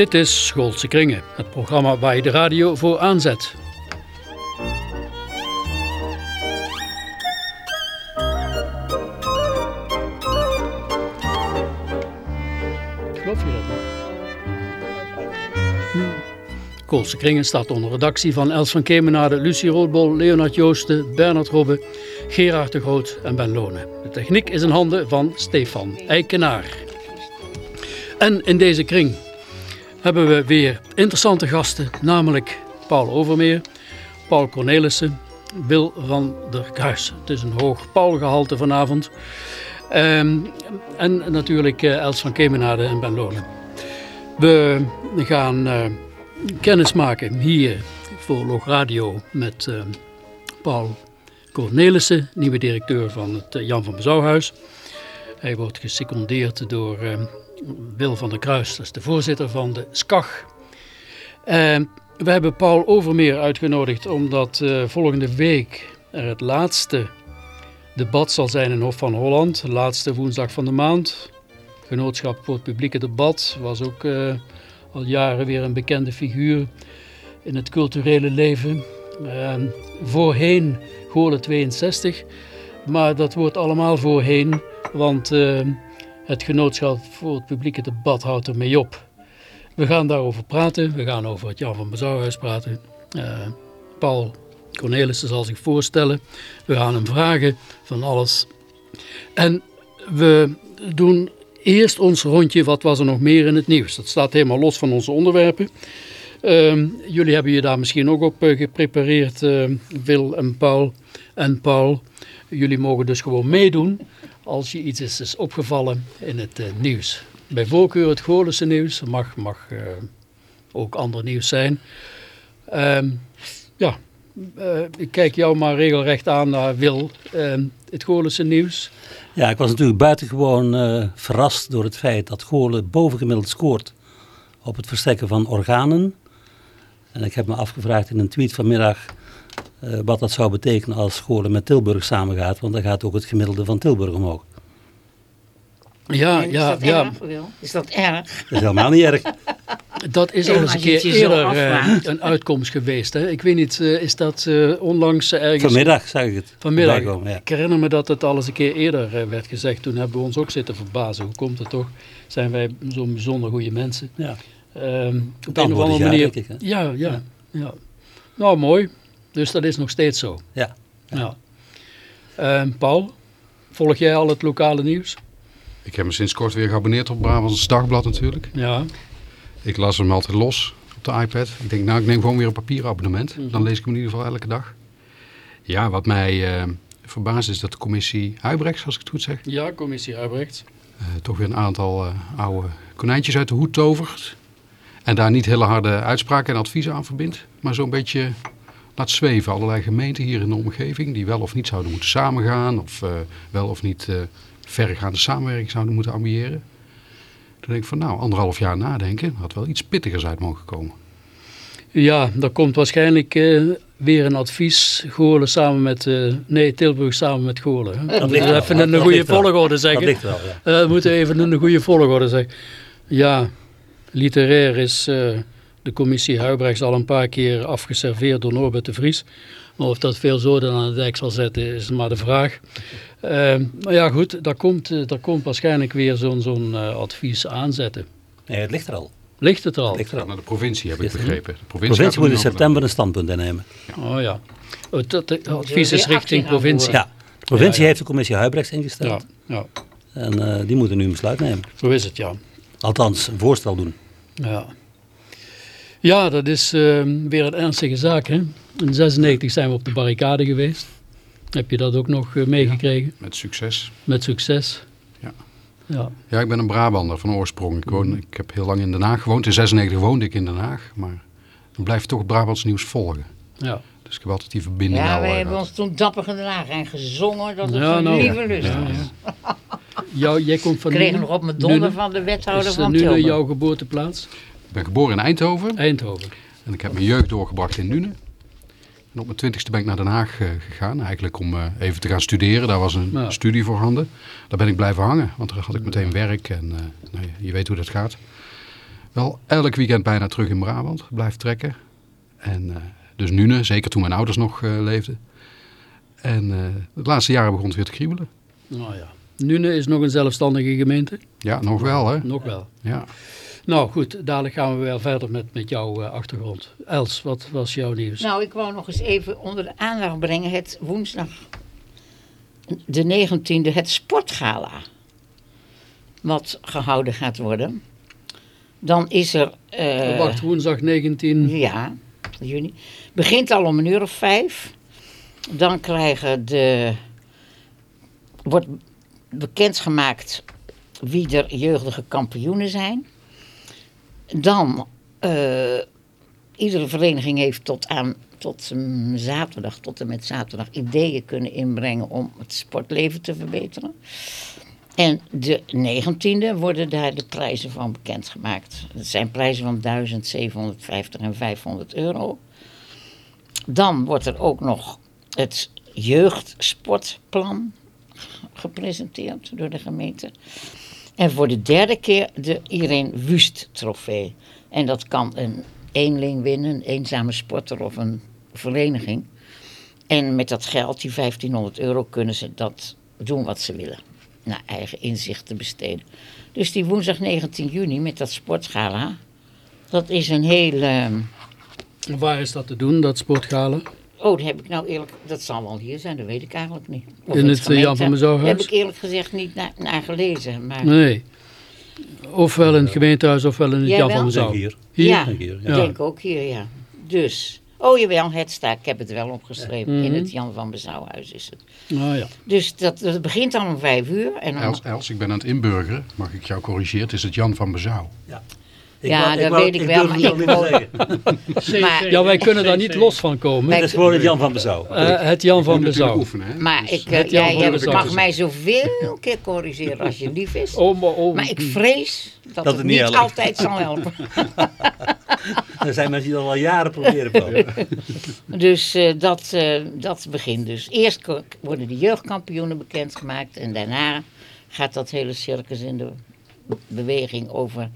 Dit is Schoolse Kringen, het programma waar je de radio voor aanzet. Geloof je dat nog? Koolse Kringen staat onder redactie van Els van Kemenade, Lucie Roodbol, Leonard Joosten, Bernard Robbe, Gerard de Groot en Ben Lonen. De techniek is in handen van Stefan Eikenaar. En in deze kring hebben we weer interessante gasten, namelijk Paul Overmeer, Paul Cornelissen, Wil van der Kruis. Het is een hoog Paul-gehalte vanavond. Ehm, en natuurlijk eh, Els van Kemenade en Ben Lonen. We gaan uh, hier voor Log Radio met uh, Paul Cornelissen, nieuwe directeur van het Jan van Bezouwhuis. Hij wordt gesecondeerd door Wil van der Kruis, dat is de voorzitter van de SCAG. we hebben Paul Overmeer uitgenodigd omdat volgende week er het laatste debat zal zijn in Hof van Holland, laatste woensdag van de maand. Genootschap voor het publieke debat was ook uh, al jaren weer een bekende figuur in het culturele leven. Uh, voorheen Goorlen 62, maar dat wordt allemaal voorheen, want uh, het Genootschap voor het publieke debat houdt ermee op. We gaan daarover praten, we gaan over het Jan van Bezouwhuis praten. Paul Cornelissen zal zich voorstellen. We gaan hem vragen van alles. En we doen eerst ons rondje, wat was er nog meer in het nieuws. Dat staat helemaal los van onze onderwerpen. Uh, jullie hebben je daar misschien ook op uh, geprepareerd, uh, Wil en Paul. En Paul, jullie mogen dus gewoon meedoen als je iets is, is opgevallen in het uh, nieuws. Bij voorkeur het Goorlense nieuws, mag, mag ook ander nieuws zijn. Ehm, ja, uh, ik kijk jou maar regelrecht aan naar Wil, uh, het Goorlense nieuws. Ja, ik was natuurlijk buitengewoon verrast door het feit dat Goorlen bovengemiddeld scoort op het verstrekken van organen. En ik heb me afgevraagd in een tweet vanmiddag wat dat zou betekenen als Goorlen met Tilburg samengaat. Want dan gaat ook het gemiddelde van Tilburg omhoog. Ja, ja, is dat ja. Erg, is dat erg? Dat is helemaal niet erg. Dat is al eens een keer eerder uh, een uitkomst geweest. Hè? Ik weet niet, uh, is dat uh, onlangs ergens... Vanmiddag zag ik het. Vanmiddag. Komen, ja. Ik herinner me dat het al eens een keer eerder werd gezegd. Toen hebben we ons ook zitten verbazen. Hoe komt het toch? Zijn wij zo'n bijzonder goede mensen? Ja. Um, op een of andere manier... Ik, ja, ja, ja, ja. Nou, mooi. Dus dat is nog steeds zo. Ja. ja. Um, Paul, volg jij al het lokale nieuws? Ik heb me sinds kort weer geabonneerd op Brabants Dagblad natuurlijk. Ja. Ik las hem altijd los op de iPad. Ik denk, nou, ik neem gewoon weer een papierabonnement. Mm -hmm. Dan lees ik hem in ieder geval elke dag. Ja, wat mij uh, verbaast is dat de commissie Huibrechts, als ik het goed zeg. Ja, commissie Huibrechts. Uh, toch weer een aantal uh, oude konijntjes uit de hoed tovert. En daar niet hele harde uitspraken en adviezen aan verbindt. Maar zo'n beetje laat zweven. Allerlei gemeenten hier in de omgeving die wel of niet zouden moeten samengaan. Of wel of niet verregaande samenwerking zouden moeten ambiëren. Toen denk ik van nou, anderhalf jaar nadenken, had wel iets pittigers uit mogen komen. Ja, er komt waarschijnlijk uh, weer een advies. Goorlen samen met, uh, nee Tilburg samen met Goorlen. Hè? Dat ligt even wel. in Dat een goede ligt wel. volgorde zeggen. Dat ligt wel, ja. Uh, moeten we even in een goede volgorde zeggen. Ja, literair is uh, de commissie Huibrechts al een paar keer afgeserveerd door Norbert de Vries. Maar of dat veel zoden aan de dijk zal zetten is maar de vraag. Uh, maar ja goed, daar komt, uh, daar komt waarschijnlijk weer zo'n zo'n uh, advies aanzetten. Nee, het ligt er al. Ligt het er al? Ligt er al. Naar de provincie heb ik begrepen. De De provincie moet in september een standpunt innemen. Ja. Oh ja. Het, het, het advies is richting provincie. Ja, de provincie Ja, ja. heeft de commissie Huibrechts ingesteld. Ja, ja, En die moeten nu een besluit nemen. zo is het ja. Althans, een voorstel doen. Ja, ja dat is uh, weer een ernstige zaak. Hè? In 96 zijn we op de barricade geweest. Heb je dat ook nog uh, meegekregen? Met succes. Met succes. Ja. Ja. Ja, ik ben een Brabander van oorsprong. Ik, woon, ik heb heel lang in Den Haag gewoond. In 96 woonde ik in Den Haag. Maar dan blijf toch Brabants nieuws volgen. Ja. Dus ik heb altijd die verbinding Ja, al, wij hebben ons toen dapper gedragen en gezongen. Dat het Ja, een nou, lieve ja. lust Ja, was. Jou, jij komt van Ik kreeg nog op mijn donder van de wethouder Is van Nuenen Tilburg. jouw geboorteplaats? Ik ben geboren in Eindhoven. Eindhoven. En ik heb mijn jeugd doorgebracht in Nuenen. En op mijn twintigste ben ik naar Den Haag uh, gegaan. Eigenlijk om uh, even te gaan studeren. Daar was een Ja. studie voorhanden. Daar ben ik blijven hangen. Want daar had ik meteen werk. En uh, nou, je weet hoe dat gaat. wel elk weekend bijna terug in Brabant blijft trekken. En eh, dus Nune, zeker toen mijn ouders nog eh, leefden. En eh het laatste jaar begon het weer te kriebelen. Nou ja. Nune is nog een zelfstandige gemeente. Ja, nog wel hè. Nog wel. Ja. Nou goed, dadelijk gaan we weer verder met, met jouw eh, achtergrond. Els, wat was jouw nieuws? Nou, ik wou nog eens even onder de aandacht brengen. Het woensdag de 19e, het sportgala. Wat gehouden gaat worden. Dan is er... eh, Wacht, woensdag 19. Ja, juni. Begint al om een uur of vijf. Dan krijgen de... Wordt bekendgemaakt wie er jeugdige kampioenen zijn. Dan... eh, iedere vereniging heeft tot aan tot zaterdag, tot en met zaterdag, ideeën kunnen inbrengen om het sportleven te verbeteren. En de 19e worden daar de prijzen van bekendgemaakt. Dat zijn prijzen van 1750 en 500 euro. Dan wordt er ook nog het jeugdsportplan gepresenteerd door de gemeente. En voor de derde keer de Irene Wust trofee. En dat kan een eenling winnen, een eenzame sporter of een vereniging. En met dat geld, die 1500 euro, kunnen ze dat doen wat ze willen. Naar eigen inzichten besteden. Dus die woensdag 19 juni met dat sportgala. Dat is een hele... Waar is dat te doen, dat sportgala? Oh, dat heb ik nou eerlijk... Dat zal wel hier zijn, dat weet ik eigenlijk niet. Of In het, gemeente- Jan van? Daar heb ik eerlijk gezegd niet naar, naar gelezen. Maar Nee. Ofwel in het gemeentehuis ofwel in het Jij Jan wel? van Mezouw. hier. Hier? ja, ik ja. denk ook hier, ja. Dus... Oh jawel, het staat. Ik heb het wel opgeschreven. In Mhm. het Jan van Bezouwhuis is het. Nou ja. Dus dat, dat begint dan om vijf uur. En dan, Els, Els, ik ben aan het inburgeren. Mag ik jou corrigeren? Het is het Jan van Bezouw. Ja, wou- dat wou- weet ik wel, durf maar het nog ik wou-. Maar- ja, wij kunnen daar niet los van komen. Dat is gewoon het Jan van Bezouw. Eh, het Jan van Bezouw. oefenen? Maar Dus- ik, eh, jij mag mij zoveel keer corrigeren als je lief is. Oh, maar, oh. Maar ik vrees dat, het het niet helpt. altijd zal helpen. Er zijn mensen die dat al jaren proberen. Paul. Dus eh, dat, eh, dat begint dus. Eerst worden de jeugdkampioenen bekendgemaakt. En daarna gaat dat hele circus in de beweging over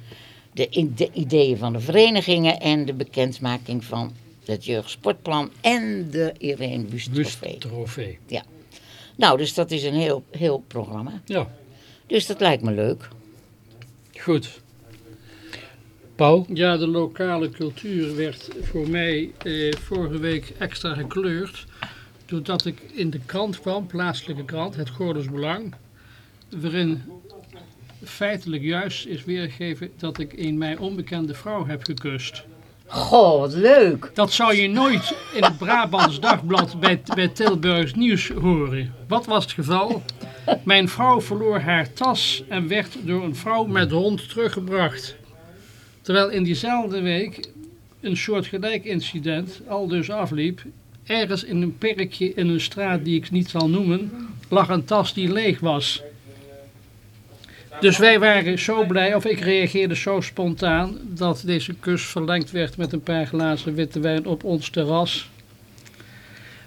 de, ideeën van de verenigingen. En de bekendmaking van het jeugdsportplan en de Irene Wust trofee. trofee. Nou, dus dat is een heel, heel programma. Ja, Dus dat lijkt me leuk. goed. Paul? Ja, de lokale cultuur werd voor mij eh, vorige week extra gekleurd. Doordat ik in de krant kwam, plaatselijke krant, het Gordels Belang. Waarin feitelijk juist is weergegeven dat ik een mij onbekende vrouw heb gekust. Goh, wat leuk. Dat zou je nooit in het Brabants Dagblad bij, bij Tilburgs Nieuws horen. Wat was het geval? Mijn vrouw verloor haar tas en werd door een vrouw met hond teruggebracht. Terwijl in diezelfde week een soortgelijk incident al dus afliep. Ergens in een perkje in een straat die ik niet zal noemen, lag een tas die leeg was. Dus wij waren zo blij, of ik reageerde zo spontaan, dat deze kus verlengd werd met een paar glazen witte wijn op ons terras.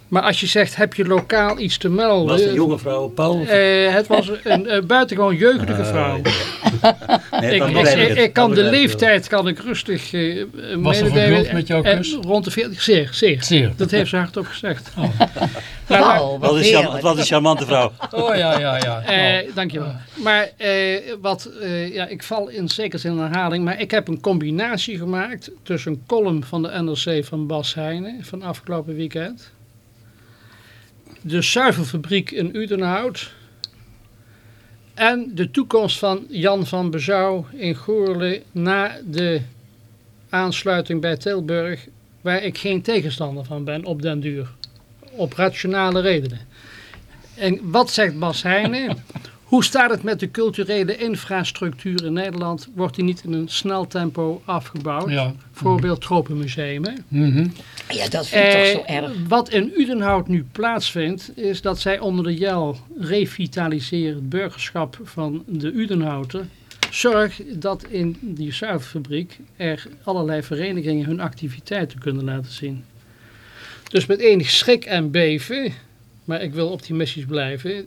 Maar als je zegt, heb je lokaal iets te melden? Was het een jonge vrouw, Paul? Eh, het was een eh, buitengewoon jeugdige Ah, vrouw. Nee, Ik, dat ik, ik, kan de leeftijd kan ik rustig eh Was ze mededelen. met jouw En kus? Rond de 40, zeer, zeer. Zeer. Dat heeft ze hardop gezegd. Oh. Wel. Wat een, charm- heerlijk. wat een charmante vrouw. Oh ja, ja, ja. Eh, dankjewel. Maar eh, wat, eh, ja, ik val in zekere zin in herhaling, maar ik heb een combinatie gemaakt tussen een column van de NRC van Bas Heijnen van afgelopen weekend, de zuivelfabriek in Udenhout en de toekomst van Jan van Bezouw in Goorle na de aansluiting bij Tilburg, waar ik geen tegenstander van ben op den duur. Op rationale redenen. En wat zegt Bas Heijnen? Hoe staat het met de culturele infrastructuur in Nederland? Wordt die niet in een snel tempo afgebouwd? Ja. Voorbeeld Tropenmuseum. Hè? Mhm. Ja, dat vind ik toch Eh, zo erg. wat in Udenhout nu plaatsvindt, is dat zij onder de JEL revitaliseren het burgerschap van de Udenhouten. Zorg dat in die zuivelfabriek er allerlei verenigingen hun activiteiten kunnen laten zien. Dus met enig schrik en beven, maar ik wil optimistisch blijven,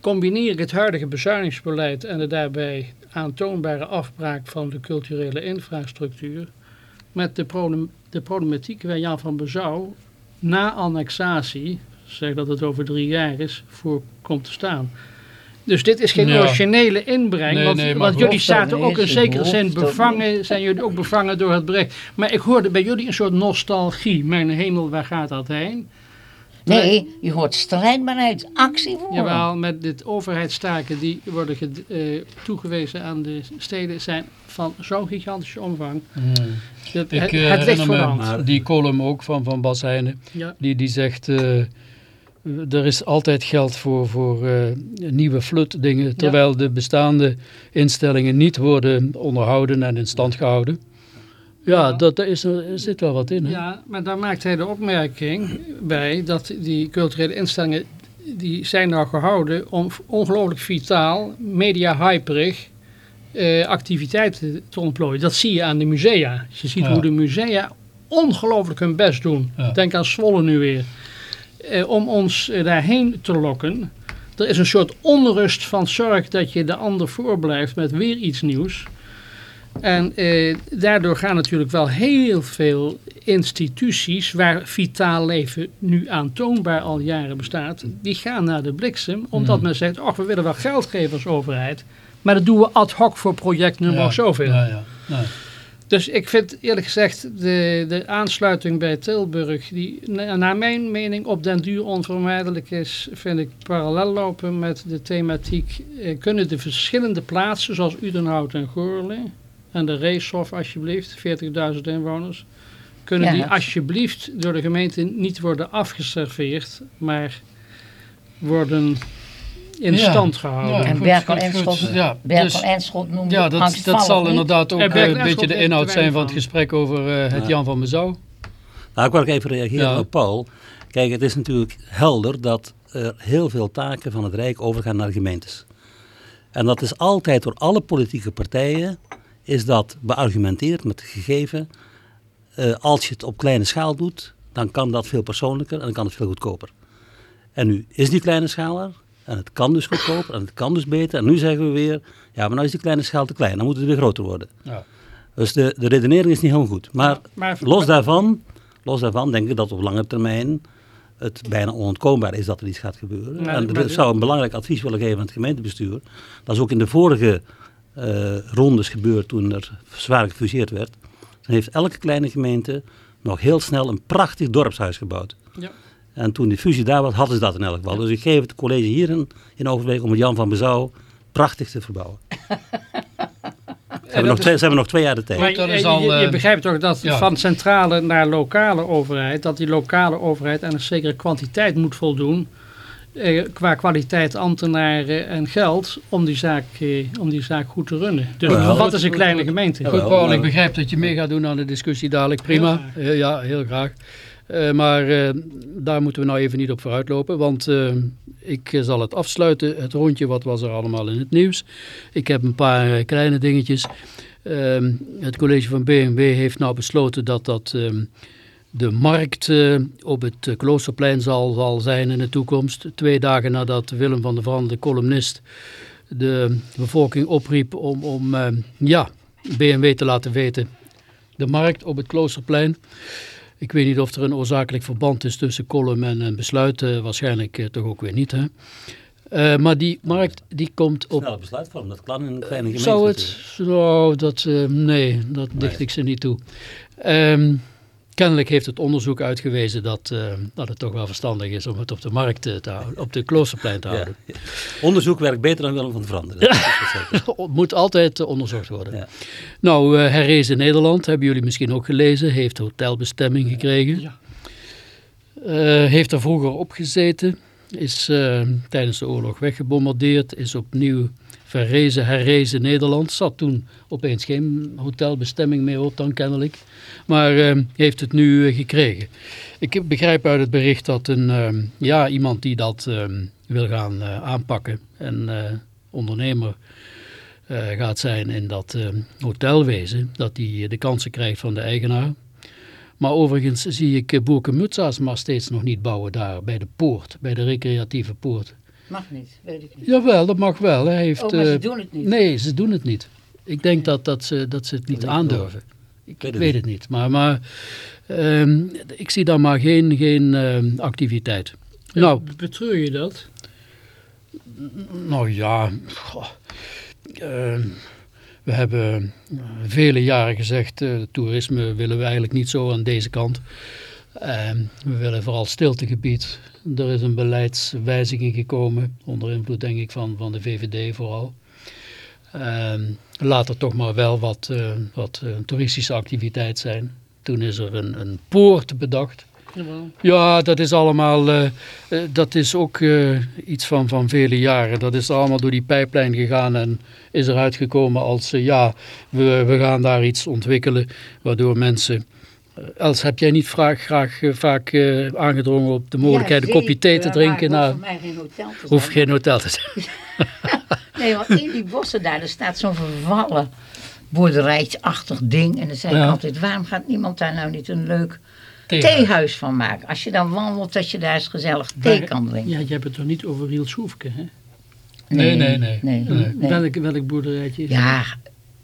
combineer ik het huidige bezuinigingsbeleid en de daarbij aantoonbare afbraak van de culturele infrastructuur met de, de problematiek waar Jan van Bezouw na annexatie, zeg dat het over drie jaar is, voor komt te staan. Dus dit is geen Ja. originele inbreng, Nee, want, nee, jullie zaten ook in zekere zin bevangen, zijn jullie ook bevangen door het bericht. Maar ik hoorde bij jullie een soort nostalgie. Mijn hemel, waar gaat dat heen? Nee, je hoort strijdbaarheid, actie voor. Jawel, met dit overheidstaken die worden eh, toegewezen aan de steden zijn van zo'n gigantische omvang. Dat, Ik het, eh, het ligt voor de hand. Die column ook van, van Bas Heijnen. Ja. Die, die zegt, eh, er is altijd geld voor, voor eh, nieuwe flutdingen, terwijl de bestaande instellingen niet worden onderhouden en in stand gehouden. Ja, dat, daar is, er zit wel wat in. Hè? Ja, maar daar maakt hij de opmerking bij dat die culturele instellingen, die zijn nou gehouden om ongelooflijk vitaal, media-hyperig, eh, activiteiten te ontplooien. Dat zie je aan de musea. Je ziet Ja. hoe de musea ongelooflijk hun best doen. Ja. Denk aan Zwolle nu weer. Eh, om ons daarheen te lokken. Er is een soort onrust van zorg dat je de ander voorblijft met weer iets nieuws. En eh, daardoor gaan natuurlijk wel heel veel instituties waar vitaal leven nu aantoonbaar al jaren bestaat, die gaan naar de bliksem. Omdat Hmm. men zegt, ach we willen wel geld geven als overheid, maar dat doen we ad hoc voor project nummer Ja, zoveel. Ja, ja. Dus ik vind eerlijk gezegd de, de aansluiting bij Tilburg, die na- naar mijn mening op den duur onvermijdelijk is, vind ik parallel lopen met de thematiek. Eh, kunnen de verschillende plaatsen, zoals Udenhout en Goorle, en de Reeshof alsjeblieft, 40.000 inwoners, kunnen Ja. die alsjeblieft door de gemeente niet worden afgeserveerd, maar worden in Ja. stand gehouden. Ja, En Berkel goed, en goed. Schot, Ja, Berkel dus- en Schot noemde Ja, dat, dat zal niet. inderdaad ook eh, een en beetje de inhoud zijn van het gesprek over eh, het Ja. Jan van Mezouw. Nou, ik wil ook even reageren Ja. op Paul. Kijk, het is natuurlijk helder dat er heel veel taken van het Rijk overgaan naar de gemeentes. En dat is altijd door alle politieke partijen, is dat beargumenteerd met het gegeven, eh, als je het op kleine schaal doet, dan kan dat veel persoonlijker en dan kan het veel goedkoper. En nu is die kleine schaal er, en het kan dus goedkoper, en het kan dus beter. En nu zeggen we weer, ja, maar nou is die kleine schaal te klein, dan moet het weer groter worden. Ja. Dus de, de redenering is niet helemaal goed. Maar Maar Los daarvan, los daarvan denk ik dat op lange termijn het bijna onontkoombaar is dat er iets gaat gebeuren. En ik zou een belangrijk advies willen geven aan het gemeentebestuur. Dat is ook in de vorige eh, rondes gebeurd toen er zwaar gefuseerd werd. Dan heeft elke kleine gemeente nog heel snel een prachtig dorpshuis gebouwd. Ja. En toen die fusie daar was, hadden ze dat in elk geval. Dus ik geef het college hier in, in overweging om het Jan van Bezouw prachtig te verbouwen. Ze hebben, nog twee, ze hebben nog twee jaar de tijd. Maar dat je, is al, je- je eh, begrijpt toch dat ja. van centrale naar lokale overheid, dat die lokale overheid aan een zekere kwantiteit moet voldoen. eh, qua kwaliteit ambtenaren en geld om die zaak, eh, om die zaak goed te runnen. Dus wat is een kleine gemeente? Goed, Paul, ik begrijp dat je mee gaat doen aan de discussie dadelijk. Prima. Heel Eh, ja, heel graag. Eh, maar eh, daar moeten we nou even niet op vooruitlopen, want eh, ik zal het afsluiten, het rondje wat was er allemaal in het nieuws. Ik heb een paar kleine dingetjes. Ehm, het college van BMW heeft nou besloten dat dat ehm, de markt op het Kloosterplein zal, zal zijn in de toekomst. Twee dagen nadat Willem van der Vrande, de columnist, de bevolking opriep om, om ja, BMW te laten weten. De markt op het Kloosterplein. Ik weet niet of er een oorzakelijk verband is tussen column en een besluit. eh, waarschijnlijk eh, toch ook weer niet. Hè? Eh, maar die markt die komt op Snelle besluitvorm, dat kan in een kleine gemeente. zou het? Nou, dat, nee, dat dicht ik ze niet toe. Ehm, kennelijk heeft het onderzoek uitgewezen dat, eh, dat het toch wel verstandig is om het op de markt eh, te houden, op de Kloosterplein te Ja. houden. Onderzoek werkt beter dan Willem van Veranderen. Het moet altijd eh, onderzocht worden. Ja. Nou, eh Herrees in Nederland, hebben jullie misschien ook gelezen, heeft hotelbestemming gekregen. Ja. Eh, heeft er vroeger op gezeten, is eh, tijdens de oorlog weggebombardeerd, is opnieuw verrezen, herrezen Nederland. Zat toen opeens geen hotelbestemming meer op dan kennelijk, maar eh, heeft het nu eh, gekregen. Ik begrijp uit het bericht dat een, ja, iemand die dat wil gaan aanpakken en ondernemer gaat zijn in dat hotelwezen, dat hij de kansen krijgt van de eigenaar. Maar overigens zie ik eh, Boerke Mutsa's maar steeds nog niet bouwen daar bij de poort, bij de recreatieve poort. Mag niet, weet ik niet. Jawel, dat mag wel. Hij heeft, Oh, maar ze eh, doen het niet. Nee, ze doen het niet. Ik denk dat, dat, ze, dat ze het niet aandurven. Ik weet weet het niet. Maar, maar ehm, ik zie daar maar geen, geen ehm, activiteit. Nou, Betreur je dat? nou ja, goh, ehm, we hebben eh, vele jaren gezegd, eh, toerisme willen we eigenlijk niet zo aan deze kant. Ehm, we willen vooral stiltegebied. Er is een beleidswijziging gekomen, onder invloed denk ik van, van de VVD vooral. Ehm, laat er toch maar wel wat, eh, wat toeristische activiteit zijn. Toen is er een, een poort bedacht. Jawel. Ja, dat is allemaal, eh, eh, dat is ook eh, iets van, van vele jaren. Dat is allemaal door die pijplijn gegaan en is eruit gekomen als, ja, we, we gaan daar iets ontwikkelen, waardoor mensen... Els, heb jij niet graag, graag vaak aangedrongen op de mogelijkheid een kopje thee te drinken? Nou, mij geen hotel te hoef geen hotel te zijn. Nee, want in die bossen daar, er staat zo'n vervallen boerderijtje-achtig ding. En dan zei ik altijd, waarom gaat niemand daar nou niet een leuk Thee. theehuis van maken? Als je dan wandelt, dat je daar eens gezellig thee Maar- kan drinken. Ja, je hebt het toch niet over Riels Hoefke, hè? Nee, nee, nee. nee, Nee. nee. Welk, welk boerderijtje is Ja,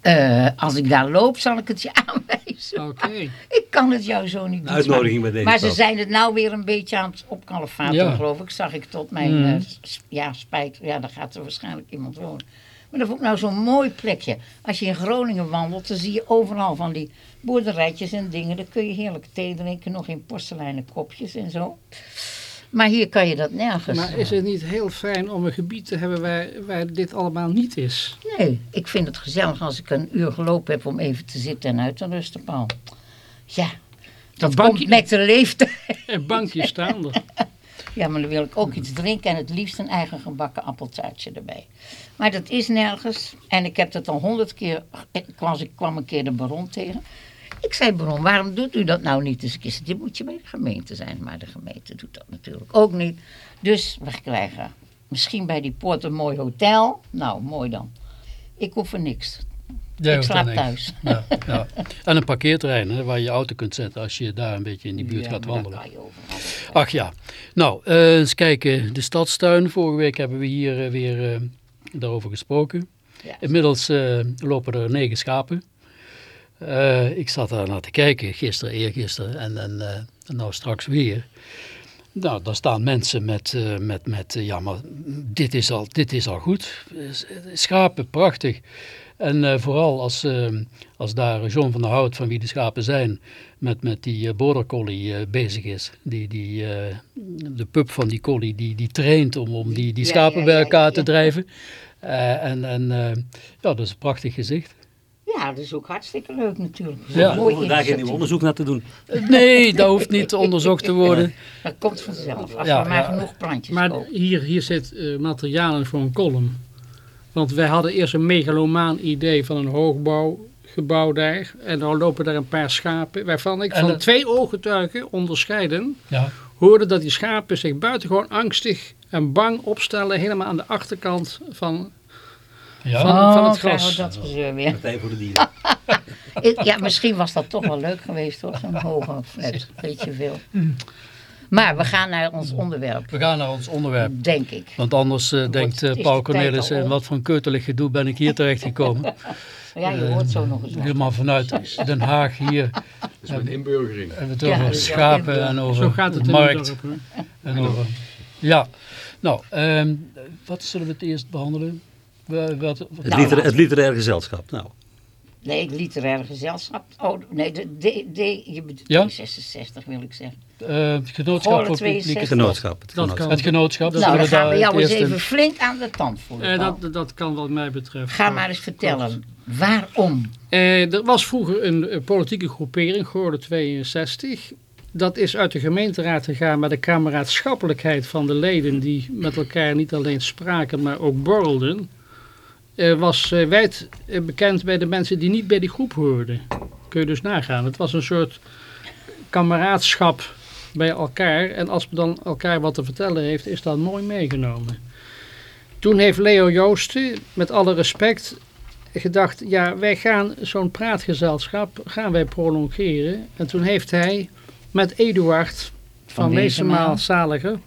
eh, als ik daar loop, zal ik het je aanwijzen. Oké. Ik kan het jou zo niet doen. uitnodiging bij deze Maar ze zijn het nou weer een beetje aan het opkalefaten, Ja. geloof ik. Zag ik tot mijn Mhm. eh, ja, spijt. Ja, daar gaat er waarschijnlijk iemand wonen. Maar dat vond ik nou zo'n mooi plekje. Als je in Groningen wandelt, dan zie je overal van die boerderijtjes en dingen. Dan kun je heerlijk thee drinken, nog in porseleinen kopjes en zo. Maar hier kan je dat nergens. Maar is het niet heel fijn om een gebied te hebben waar, waar dit allemaal niet is? Nee, ik vind het gezellig als ik een uur gelopen heb om even te zitten en uit te rusten, Paul. Ja, dat bankje- komt met de leeftijd. En bankjes staan er. Ja, maar dan wil ik ook iets drinken en het liefst een eigen gebakken appeltaartje erbij. Maar dat is nergens. En ik heb dat al honderd keer, ik kwam, ik kwam een keer de baron tegen. Ik zei, baron, waarom doet u dat nou niet? Dus ik zei, dit moet je bij de gemeente zijn. Maar de gemeente doet dat natuurlijk ook niet. Dus we krijgen misschien bij die poort een mooi hotel. Nou, mooi dan. Ik hoef er niks. Jij ik slaap thuis. Ja, ja. En een parkeerterrein hè, waar je je auto kunt zetten als je daar een beetje in die buurt Ja, gaat wandelen. Ach ja, nou, eh, eens kijken. De stadstuin. Vorige week hebben we hier eh, weer eh, daarover gesproken. Ja. Inmiddels eh, lopen er negen schapen. Eh, ik zat daar naar te kijken, gisteren, eergisteren en, en, eh, en nou straks weer. Nou, daar staan mensen met, met, met ja, maar dit is al, dit is al goed. Schapen, prachtig. En vooral als, als daar John van der Hout, van wie de schapen zijn, met, met die border collie bezig is. Die, die, de pup van die collie, die, die traint om, om die, die schapen ja, bij elkaar ja. te drijven. Eh, en en eh, ja, dat is een prachtig gezicht. Ja, dat is ook hartstikke leuk natuurlijk. Ja. Mooi Om daar geen initiatief. onderzoek naar te doen. Nee, dat hoeft niet onderzocht te worden. Dat komt vanzelf, als Ja, we maar ja. genoeg plantjes Maar kopen. hier, hier zit eh, materialen voor een column. Want wij hadden eerst een megalomaan idee van een hoogbouwgebouw daar. En dan lopen daar een paar schapen. Waarvan ik En van dat- twee ooggetuigen onderscheiden Ja. Hoorde dat die schapen zich buitengewoon angstig en bang opstellen. Helemaal aan de achterkant van... Ja. Van- van het Oh, gras. we dat gezeur weer. Partij voor de dieren. Ja, misschien was dat toch wel leuk geweest hoor, zo'n hoge flat. Weet je veel. Maar we gaan naar ons onderwerp, We gaan naar ons onderwerp. denk ik. Want anders eh, denkt eh, Paul Cornelis, om. wat voor een keutelig gedoe ben ik hier terechtgekomen. Ja, je hoort zo nog eens wat. Helemaal vanuit Den Haag hier. Dat is mijn inburgering. Hebben we het over schapen en Zo over gaat het in markt. dorp. En over, ja, nou, ehm, wat zullen we het eerst behandelen? We- wat- wat- Het, Nou, het literaire gezelschap. Nou, Nee, het literaire gezelschap. Oh, nee, de, de, de, je bedoelt Ja? 66 wil ik zeggen. Eh, het genootschap Goorlen voor 62. publieke... genootschap. Het genootschap. kan. Het genootschap. nou, dan gaan we jou eens eerst even in- flink aan de tand voelen. Eh, dat, dat kan wat mij betreft. Ga maar eens vertellen, waarom? Eh, er was vroeger een, eh, politieke groepering, Goorde 62. Dat is uit de gemeenteraad gegaan, maar de kameraadschappelijkheid van de leden die met elkaar niet alleen spraken, maar ook borrelden, eh, was eh, wijd eh, bekend bij de mensen die niet bij die groep hoorden. Kun je dus nagaan. Het was een soort kameraadschap bij elkaar. En als men dan elkaar wat te vertellen heeft, is dat mooi meegenomen. Toen heeft Leo Joosten, met alle respect, gedacht, ja, wij gaan zo'n praatgezelschap, gaan wij prolongeren. En toen heeft hij met Eduard van Van Weesemaal. Zaliger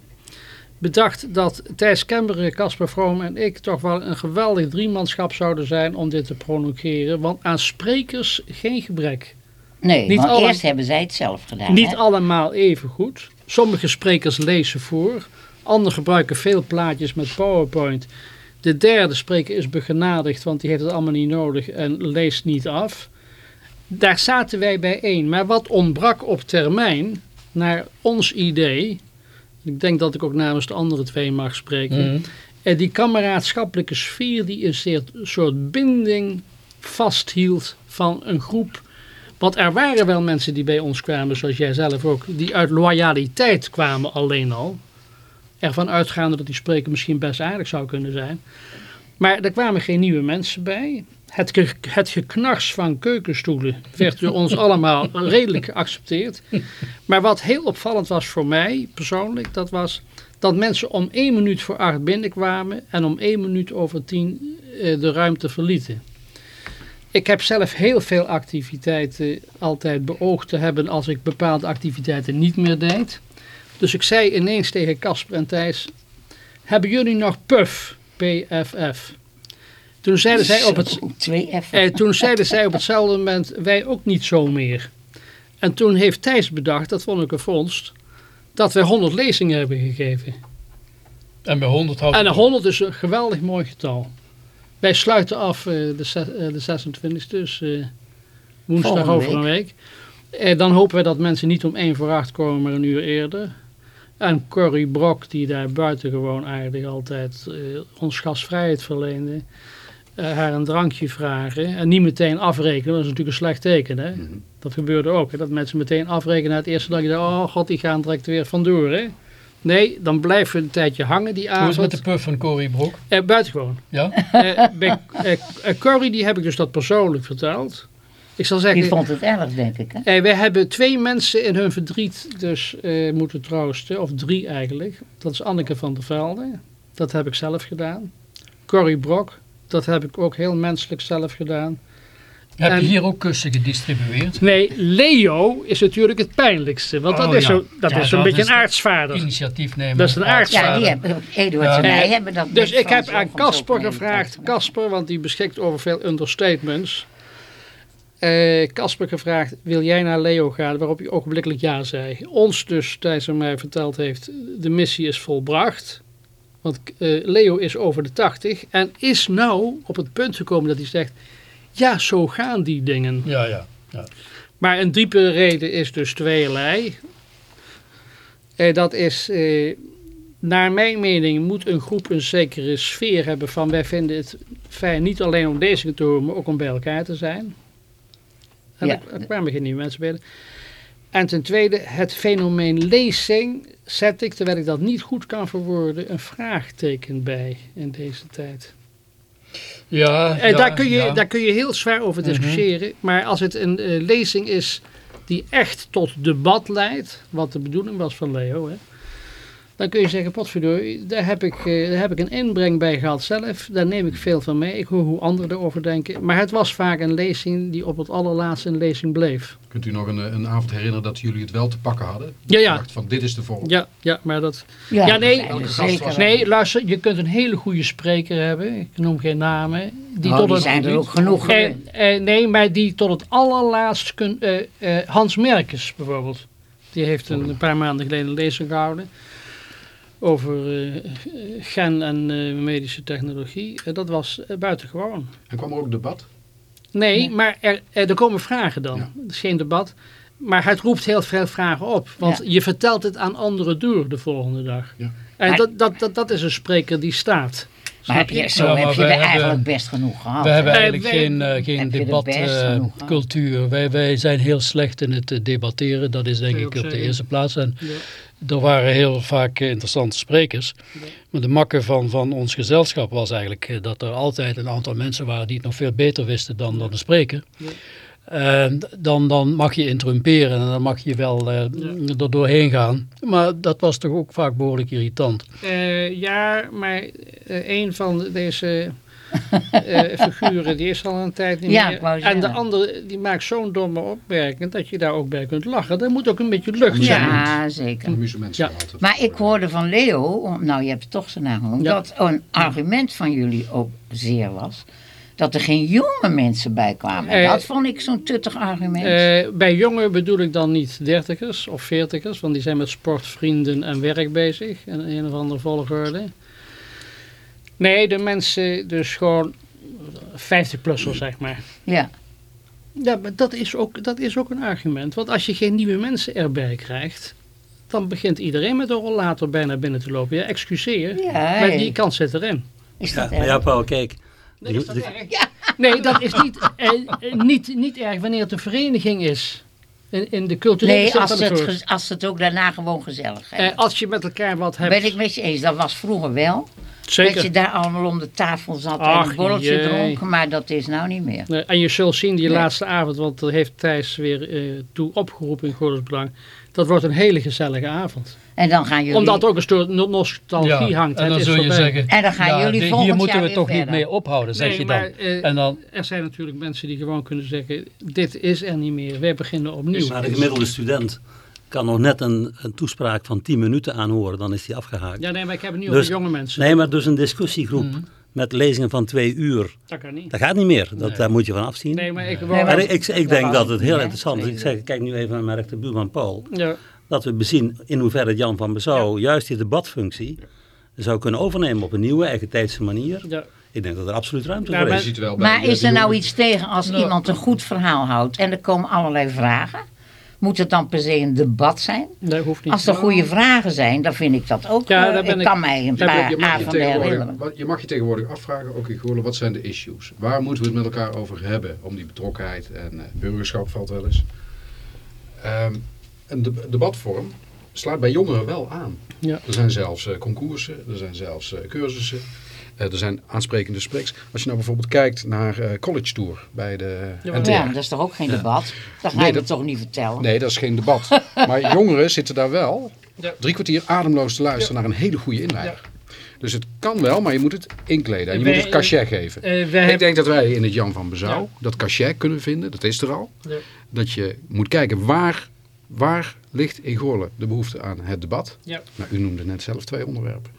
bedacht dat Thijs Kemberen, Casper Vroom en ik toch wel een geweldig driemanschap zouden zijn om dit te prolongeren. Want aan sprekers geen gebrek. Nee, Niet want alle- eerst hebben zij het zelf gedaan. Niet hè? allemaal even goed. Sommige sprekers lezen voor. Anderen gebruiken veel plaatjes met PowerPoint. De derde spreker is begenadigd, want die heeft het allemaal niet nodig en leest niet af. Daar zaten wij bijeen. Maar wat ontbrak op termijn, naar ons idee... Ik denk dat ik ook namens de andere twee mag spreken. Mhm. En die kameraadschappelijke sfeer die een soort binding vasthield van een groep. Want er waren wel mensen die bij ons kwamen, zoals jij zelf ook, die uit loyaliteit kwamen alleen al. Ervan uitgaande dat die spreker misschien best aardig zou kunnen zijn. Maar er kwamen geen nieuwe mensen bij. Het, ge- het geknars van keukenstoelen werd door ons allemaal redelijk geaccepteerd. Maar wat heel opvallend was voor mij persoonlijk, dat was dat mensen om één minuut voor acht binnenkwamen en om één minuut over tien eh, de ruimte verlieten. Ik heb zelf heel veel activiteiten altijd beoogd te hebben als ik bepaalde activiteiten niet meer deed. Dus ik zei ineens tegen Casper en Thijs, hebben jullie nog PUF, PFF? Toen zeiden zij op het, Zo, Twee F. eh, toen zeiden zij op hetzelfde moment, wij ook niet zo meer. En toen heeft Thijs bedacht, dat vond ik een vondst, dat wij 100 lezingen hebben gegeven. En bij 100 houdt En het een op. 100 is een geweldig mooi getal. Wij sluiten af eh, de, eh, de 26e, dus eh, woensdag Volgende over een week. Dan hopen we dat mensen niet om 1 voor 8 komen, maar een uur eerder. En Corrie Brok, die daar buitengewoon aardig altijd eh, ons gastvrijheid verleende, haar een drankje vragen en niet meteen afrekenen. Dat is natuurlijk een slecht teken. Hè? Dat gebeurde ook, hè? dat mensen meteen afrekenen na het eerste dag. Je dacht, oh god, die gaan direct weer vandoor. Hè? Nee, dan blijven we een tijdje hangen die Hoe is het avond. met de puff van Corrie Brok? Eh, buitengewoon. Ja? Eh, bij eh, eh, Corrie, die heb ik dus dat persoonlijk verteld. Ik zal Die zeggen, vond het erg, denk ik. Hè? eh, wij hebben twee mensen in hun verdriet dus eh, moeten troosten. Of drie eigenlijk. Dat is Anneke van der Velde. Dat heb ik zelf gedaan. Corrie Brok. Dat heb ik ook heel menselijk zelf gedaan. Heb En- je hier ook kussen gedistribueerd? Nee, Leo is natuurlijk het pijnlijkste. Want dat Oh, is ja. zo- dat Ja, is zo'n dat beetje is een de aartsvader. Initiatief nemen. Dat is een aartsvader. Ja, die hebben, Eduard en wij hebben dat Dus ik heb aan Casper zo'n gevraagd. Casper, want die beschikt over veel understatements. Eh, Casper gevraagd, wil jij naar Leo gaan? Waarop hij ogenblikkelijk ja zei. Ons dus, Thijs en mij verteld heeft, de missie is volbracht. Want eh, Leo is over de 80 en is nou op het punt gekomen dat hij zegt, ja, zo gaan die dingen. Ja, ja. Maar een diepere reden is dus tweeërlei. Eh, dat is, eh, naar mijn mening moet een groep een zekere sfeer hebben van wij vinden het fijn niet alleen om lezingen te horen, maar ook om bij elkaar te zijn. En Ja. er, er kwamen geen nieuwe mensen binnen. En ten tweede, het fenomeen lezing zet ik, terwijl ik dat niet goed kan verwoorden, een vraagteken bij in deze tijd. Ja, Eh, ja, daar, kun je, ja. daar kun je heel zwaar over Mhm. discussiëren. Maar als het een eh, lezing is die echt tot debat leidt, wat de bedoeling was van Leo, hè, dan kun je zeggen, potverdorie, daar heb, ik, eh, daar heb ik een inbreng bij gehad zelf. Daar neem ik veel van mee. Ik hoor hoe anderen erover denken. Maar het was vaak een lezing die op het allerlaatste een lezing bleef. Kunt u nog een, eh, een avond herinneren dat jullie het wel te pakken hadden? Ja, ja. Dacht van dit is de vorm. Ja, ja maar dat... Ja, Ja, nee, er zeker. Nee, luister, je kunt een hele goede spreker hebben. Ik noem geen namen. Die Oh, tot die het- zijn er ook genoeg. Eh, eh, nee, maar die tot het allerlaatst kun, eh, eh, Hans Merkes bijvoorbeeld. Die heeft een, een paar maanden geleden een lezing gehouden. Over eh, gen en eh, medische technologie. Eh, dat was buitengewoon. En kwam er ook debat? Nee, maar er, er, er komen vragen dan. Ja. Het is geen debat. Maar het roept heel veel vragen op. Want Ja. je vertelt het aan anderen door de volgende dag. Ja. En Maar- dat, dat, dat, dat is een spreker die staat. Maar heb je, zo Ja, maar heb je we er hebben- eigenlijk best genoeg gehad. We hebben Eh, eigenlijk geen, eh, geen debatcultuur. wij, wij zijn heel slecht in het eh, debatteren. Dat is denk ik op de eerste plaats. En Ja. er waren heel vaak eh, interessante sprekers. Maar de makke van, van ons gezelschap was eigenlijk eh, dat er altijd een aantal mensen waren die het nog veel beter wisten dan, dan de spreker. Ja. En dan, dan mag je interrumperen en dan mag je wel eh, er doorheen gaan. Maar dat was toch ook vaak behoorlijk irritant. Eh, ja, maar eh, een van deze eh, figuren, die is al een tijd niet Ja, meer. ik wou en de andere, die maakt zo'n domme opmerking dat je daar ook bij kunt lachen. Er moet ook een beetje lucht zijn. Ja, zeker. Amusementsgehalte. Maar ik hoorde van Leo, nou je hebt toch zijn naam genoemd, Ja. dat een argument van jullie ook zeer was. Dat er geen jonge mensen bij kwamen. En Eh, dat vond ik zo'n tuttig argument. Eh, bij jongeren bedoel ik dan niet dertigers of veertigers, want die zijn met sport, vrienden en werk bezig. In een of andere volgorde. Nee, de mensen dus gewoon 50-plussers, zeg maar. ja. Ja, maar dat is, ook, dat is ook een argument. Want als je geen nieuwe mensen erbij krijgt, dan begint iedereen met een rollator bijna binnen te lopen. Ja, excuseer, Ja, maar die kans zit erin. Is Ja, dat maar ja, erg? Paul, kijk. Nee, is dat de- erg? Nee, dat is niet, eh, eh, niet, niet erg wanneer het een vereniging is. In, in de culturele Nee, als het als ook daarna gewoon gezellig Eh, hebben. als je met elkaar wat hebt. ben ik met je eens, dat was vroeger wel. zeker. Dat je daar allemaal om de tafel zat en een borreltje jee. dronk, maar dat is nou niet meer. Nee, en je zult zien die Nee. laatste avond, want daar heeft Thijs weer eh, toe opgeroepen in Godes Belang. Dat wordt een hele gezellige avond. En dan gaan jullie, Omdat ook een soort no- nostalgie hangt. en dan is zul je zeggen, En dan gaan ja, jullie volgend hier moeten jaar we toch niet mee ophouden, zeg Nee, je dan. maar, eh, en dan Er zijn natuurlijk mensen die gewoon kunnen zeggen, dit is er niet meer, wij beginnen opnieuw. Maar de gemiddelde student kan nog net een, een toespraak van 10 minuten aanhoren, dan is die afgehaakt. Ja, nee, maar ik heb het niet Dus- over jonge mensen. Nee, maar dus een discussiegroep met lezingen van twee uur, Dat kan niet. dat gaat niet meer. Dat, Daar moet je van afzien. Nee, maar ik Nee, wou... Maar ik, ik, ik denk dat het heel interessant is. Ik zeg, kijk nu even naar mijn rechterbuurman Paul. Ja, Dat we bezien in hoeverre Jan van Bezouw juist die debatfunctie zou kunnen overnemen op een nieuwe, eigen tijdse manier. ja. Ik denk dat er absoluut ruimte Ja, voor maar- is. Je ziet wel bij Maar is er nou iets tegen als Nou. iemand een goed verhaal houdt en er komen allerlei vragen? Moet het dan per se een debat zijn? Dat hoeft niet. Als er goede vragen zijn, dan vind ik dat ook. Ja, eh, daar ben ik ik- kan mij een paar Je mag je, avonden tegenwoordig, herinneren. je mag je tegenwoordig afvragen, ook in Goorlen, wat zijn de issues? Waar moeten we het met elkaar over hebben? Om die betrokkenheid en eh, burgerschap valt wel eens. Ehm, een de- debatvorm slaat bij jongeren wel aan. Ja. Er zijn zelfs eh, concoursen, er zijn zelfs eh, cursussen, eh, er zijn aansprekende spreeks. Als je nou bijvoorbeeld kijkt naar eh, College Tour bij de Ja, NTR. Ja, dat is toch ook geen debat? Dat ga Nee, je me dat- toch niet vertellen? Nee, dat is geen debat. maar jongeren zitten daar wel Ja. drie kwartier ademloos te luisteren naar een hele goede inleider. Dus het kan wel, maar je moet het inkleden. En je Wij- moet het cachet geven. Ik hebben... denk dat wij in het Jan van Bezouw Ja. dat cachet kunnen vinden. Dat is er al. Ja. Dat je moet kijken waar, waar ligt in Goorlen de behoefte aan het debat. Ja. Nou, u noemde net zelf twee onderwerpen.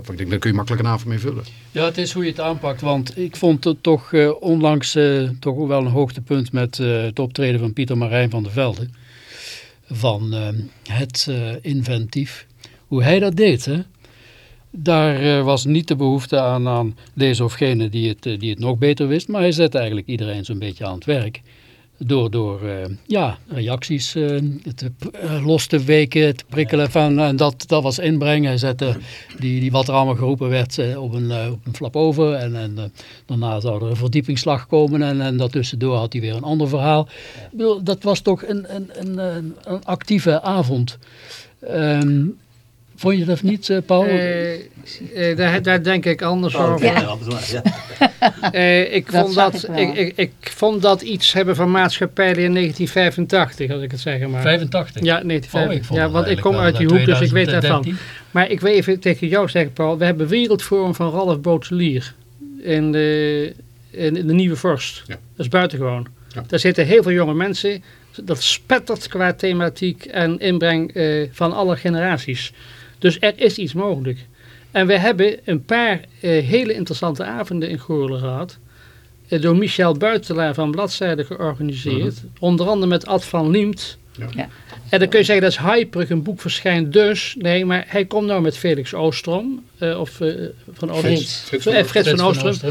Ik denk, daar kun je makkelijk een avond mee vullen. Ja, het is hoe je het aanpakt. Want ik vond het toch eh, onlangs eh, toch wel een hoogtepunt met eh, het optreden van Pieter Marijn van der Velde. Van het inventief. Hoe hij dat deed, hè. Daar was niet de behoefte aan, aan deze of gene die het, die het nog beter wist. Maar hij zette eigenlijk iedereen zo'n beetje aan het werk. Door, door eh, ja, reacties eh, eh, los te weken, te prikkelen. Van, en dat, dat was inbreng. Hij die, die wat er allemaal geroepen werd op, een, op een flap over. En, en daarna zou er een verdiepingsslag komen. En, en daartussendoor had hij weer een ander verhaal. Ik bedoel, dat was toch een, een, een, een, actieve avond. Ehm, vond je dat niet, eh, Paul? Eh, eh, daar, daar denk ik anders over. Ja. Eh, ik, Dat vond dat, ik ik, ik, ik vond dat iets hebben van maatschappij in 1985, als ik het zeggen maar. 85? Ja, Oh, 1985. vond ja, want ik kom uit die hoek, dus ik weet daarvan. 2013. Maar ik wil even tegen jou zeggen, Paul. We hebben Wereldforum van Ralf Bootelier in de, in, in de Nieuwe Vorst. Ja. Dat is buitengewoon. Ja. Daar zitten heel veel jonge mensen. Dat spettert qua thematiek en inbreng eh, van alle generaties. Dus er is iets mogelijk. En we hebben een paar eh, hele interessante avonden in Goorlen gehad. eh, door Michel Buitelaar van Bladzijde georganiseerd. Onder andere met Ad van Liemt. Ja. Ja. En dan kun je zeggen, dat is hyperig, een boek verschijnt dus. Nee, maar hij komt nou met Felix Oostrom. eh, of eh, van Oostrom. Frits. Frits van Oostrom. ja.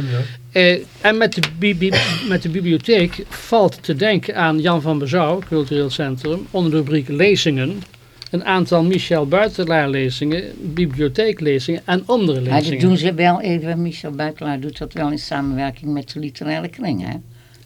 Eh, en met de, bibi- met de bibliotheek valt te denken aan Jan van Bezouw, Cultureel Centrum, onder de rubriek lezingen. Een aantal Michel Buitelaar lezingen, bibliotheeklezingen en andere Maar dat lezingen. doen ze wel even, Michel Buitelaar doet dat wel in samenwerking met de literaire kring, hè?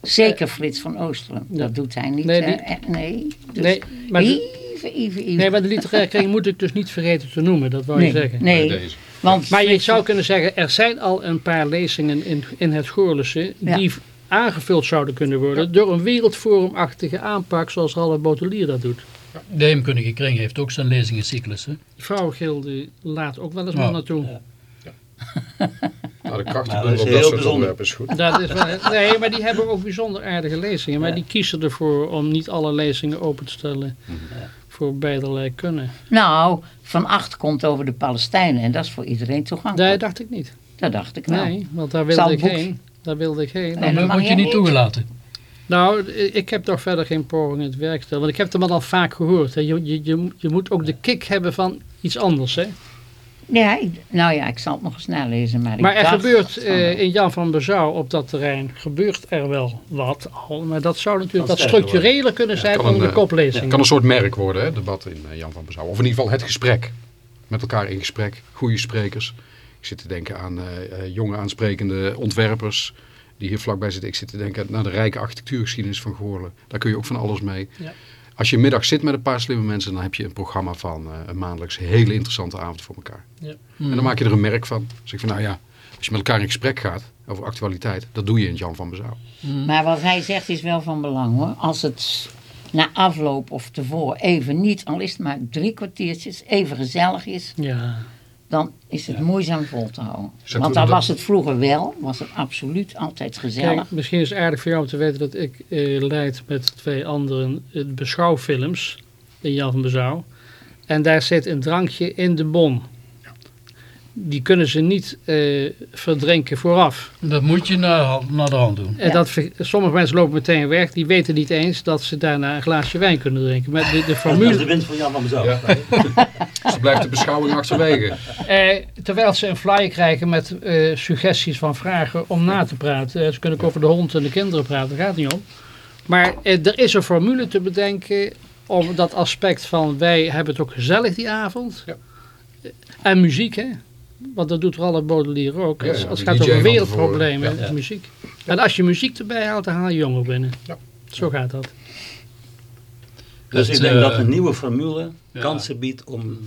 Zeker Frits van Oosteren. Ja. Dat doet hij niet. Nee, die- Eh, nee. Dus nee, maar de, even, even, even. nee, maar de literaire kring moet ik dus niet vergeten te noemen, dat wou je zeggen. nee. Want Maar je zou kunnen zeggen, er zijn al een paar lezingen in, in het Goorlense Ja. die aangevuld zouden kunnen worden door een wereldforumachtige aanpak zoals Ralph Botelier dat doet. De Heemkundige Kring heeft ook zijn lezingencyclus. Hè? De Vrouwengilde laat ook wel eens Ja. mannen toe. Nou, de Maar krachtenbundel dat op is dat heel soort bijzonder. onderwerpen is goed. Dat is wel, nee, maar die hebben ook bijzonder aardige lezingen. Maar Ja. die kiezen ervoor om niet alle lezingen open te stellen Mhm. voor beiderlei kunnen. Nou, Van Acht komt over de Palestijnen en dat is voor iedereen Nee, toegankelijk. dacht ik niet. Dat dacht ik wel. Nee, want daar Zal wilde ik boek- heen. Daar wilde ik heen. Nee, Dan dat mag word je niet. toegelaten. Nou, ik heb toch verder geen poging in het werk gesteld. Want ik heb hem al vaak gehoord. Hè. Je, je, je, je moet ook de kick hebben van iets anders. Hè. Ja, ik- nou ja, ik zal het nog eens nalezen. Maar, ik Maar er gebeurt van- eh, in Jan van Bezouw op dat terrein, gebeurt er wel wat al. Maar dat zou natuurlijk Kan wat structureler kunnen zijn een, de eh, koplezing. Het kan een soort merk worden, hè, debat in eh, Jan van Bezouw. Of in ieder geval het gesprek. Met elkaar in gesprek. Goede sprekers. Ik zit te denken aan eh, eh, jonge aansprekende ontwerpers die hier vlakbij zitten. Ik zit te denken naar de rijke architectuurgeschiedenis van Goorlen. Daar kun je ook van alles mee. Ja. Als je een middag zit met een paar slimme mensen, dan heb je een programma van eh, een maandelijks hele interessante avond voor elkaar. Ja. En dan maak je er een merk van. Dus ik van, nou ja, als je met elkaar in gesprek gaat over actualiteit, dat doe je in het Jan van Bezouw. Maar wat hij zegt is wel van belang hoor. Als het na afloop of tevoren even niet, al is het maar drie kwartiertjes, even gezellig is, Ja. Dan is het moeizaam vol te houden. Want dan dat- was het vroeger wel, was het absoluut altijd gezellig. Kijk, misschien is het aardig voor jou om te weten dat ik eh, leid met twee anderen eh, beschouwfilms in Jan van Bezouw. En daar zit een drankje in de bon. Die kunnen ze niet eh, verdrinken vooraf. Dat moet je naar, naar de hand doen. En Ja. dat, sommige mensen lopen meteen weg, die weten niet eens dat ze daarna een glaasje wijn kunnen drinken. Maar de, de Dat is de formule, winst van Jan van Bezouw. Ja. Dus dan blijft de beschouwing achterwege. eh, terwijl ze een flyer krijgen met eh, suggesties van vragen om na te praten. Eh, ze kunnen ook over de hond en de kinderen praten, daar gaat niet om. Maar eh, er is een formule te bedenken om dat aspect van wij hebben het ook gezellig die avond. Ja. Eh, En muziek, hè. Want dat doet Ralph Baudelaire ook. Ja, het gaat over wereldproblemen, muziek. En als je muziek erbij haalt, dan haal je jongen binnen. Zo gaat dat. Dus Het, ik denk eh, dat een nieuwe formule ja. kansen biedt om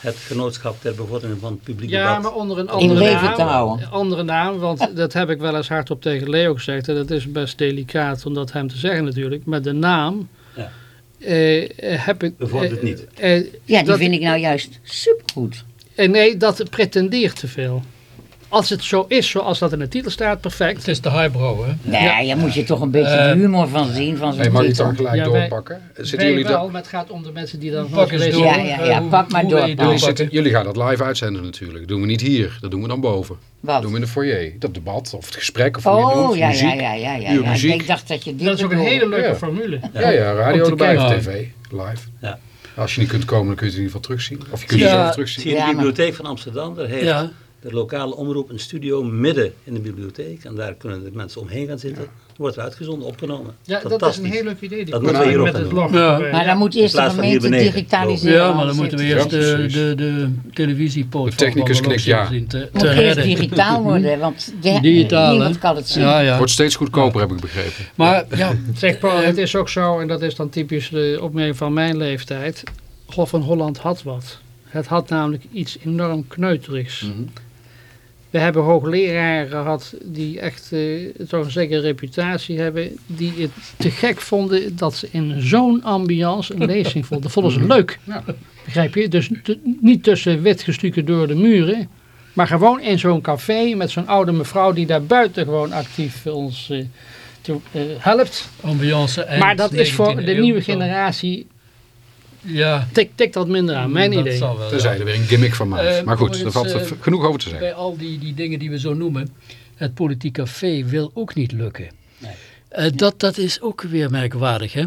het genootschap ter bevordering van het publiek Ja, debat. maar onder een In andere leven naam. te houden. Andere naam, want dat heb ik wel eens hardop tegen Leo gezegd. En dat is best delicaat om dat hem te zeggen natuurlijk. Maar de naam Ja. eh, eh, heb ik... Bevordert eh, niet. eh, Ja, die dat- vind ik nou juist supergoed. eh, nee, dat pretendeert te veel. Als het zo is zoals dat in de titel staat, perfect. Het is de highbrow, hè? Nee, Ja. daar moet je toch een beetje Eh, de humor van zien, van Hey, zo'n mag ik het titel. dan gelijk Ja, doorpakken? Zitten Wij jullie, wel, dat, maar het gaat om de mensen die dan Pak eens door. Ja, ja, ja, hoe- pak maar door, je jullie, zitten, jullie gaan dat live uitzenden natuurlijk. Dat doen we niet hier. Dat doen we dan boven. Dat Wat? doen we in de foyer. Dat debat of het gesprek of hoe je het Oh, muziek. ja, ja, ja, ja, muziek. Ik dacht dat je dit Dat is ook een hele leuke Ja. formule. Ja, ja, radio erbij tv. Live. Ja. Als je niet kunt komen, dan kun je het in ieder geval terugzien. Of je kunt Ja. het zelf terugzien. zie in de bibliotheek van Amsterdam, daar heeft Ja. De lokale omroep een studio midden in de bibliotheek. En daar kunnen de mensen omheen gaan zitten. wordt er uitgezonden, opgenomen. Ja, dat is een heel leuk idee. Die Dat moeten we hier met het log. Ja. Maar dan moet eerst de gemeente digitaliseren. Ja, maar dan moeten we eerst de, de, de televisiepoot De technicus knikt ja. zien te, moet te eerst digitaal worden, want de, Digitaal, niemand kan het zien. Ja, ja. Wordt steeds goedkoper, heb ik begrepen. Maar ja, Zeg Paul, het is ook zo, en dat is dan typisch de opmerking van mijn leeftijd. Hof van Holland had wat. Het had namelijk iets enorm kneuterigs. Mhm. We hebben hoogleraren gehad die echt eh, toch een zekere reputatie hebben. Die het te gek vonden dat ze in zo'n ambiance een lezing vonden. Dat vonden ze leuk. Ja. Begrijp je? Dus niet tussen wit door de muren. Maar gewoon in zo'n café met zo'n oude mevrouw die daar buiten gewoon actief ons eh, te- eh, helpt. ambiance Maar dat is voor 19e de nieuwe generatie, Ja, tikt tik dat minder aan, mijn dat idee. zal wel. Tenzij ja. er weer een gimmick van maakt. Eh, maar goed, er valt er genoeg over te zeggen. Bij al die, die dingen die we zo noemen, het politiek café wil ook niet lukken. Nee. Eh, dat, dat is ook weer merkwaardig. Hè?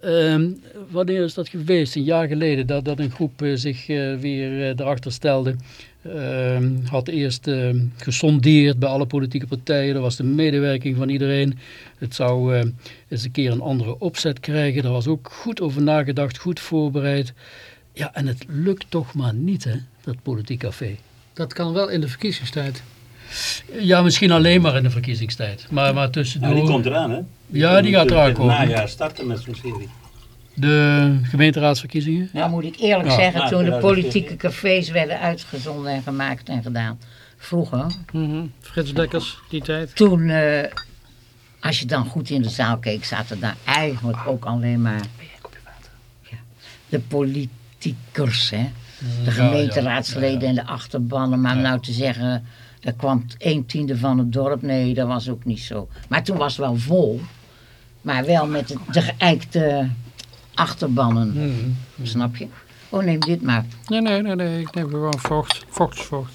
Ehm, wanneer is dat geweest? Een jaar geleden dat, dat een groep eh, zich eh, weer eh, erachter stelde. Ehm, had eerst ehm, gesondeerd bij alle politieke partijen. Er was de medewerking van iedereen. Het zou eh, eens een keer een andere opzet krijgen. Daar was ook goed over nagedacht, goed voorbereid. Ja, en het lukt toch maar niet, hè, dat politiek café. Dat kan wel in de verkiezingstijd. Ja, misschien alleen maar in de verkiezingstijd. Maar, maar tussendoor... Nou, die komt eraan, hè? Ja, die gaat eraan Het komen. najaar starten met zo'n serie. De gemeenteraadsverkiezingen? Nou moet ik eerlijk Ja. zeggen, toen de 2014. politieke cafés werden uitgezonden en gemaakt en gedaan. Vroeger, Mhm. Frits Dekkers, die tijd. toen, eh, als je dan goed in de zaal keek, zaten daar eigenlijk ook alleen maar ja, de politiekers, hè. De Ja, gemeenteraadsleden en de achterbannen. Maar nou te zeggen Daar kwam een tiende van het dorp. Nee, dat was ook niet zo. Maar toen was het wel vol. Maar wel met de, de geëikte achterbannen. Mhm. Snap je? Oh, neem dit maar. Nee, nee, nee, nee, ik neem gewoon vocht. Vocht is vocht.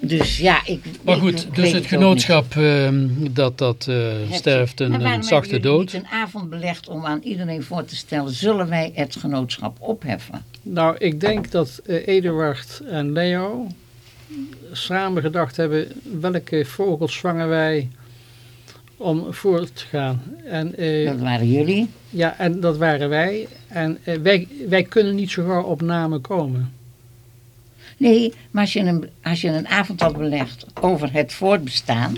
Dus ja, ik. Maar goed, ik dus het genootschap ehm, dat, dat eh, je- sterft een, En waarom een hebben zachte dood. een avond belegd om aan iedereen voor te stellen: zullen wij het genootschap opheffen? Nou, ik denk dat eh, Eduard en Leo samen gedacht hebben welke vogels vangen wij om voor te gaan. En, eh, Dat waren jullie. ja, en dat waren wij. En eh, wij, wij kunnen niet zo gauw op namen komen. Nee, maar als je, een, als je een avond had belegd over het voortbestaan,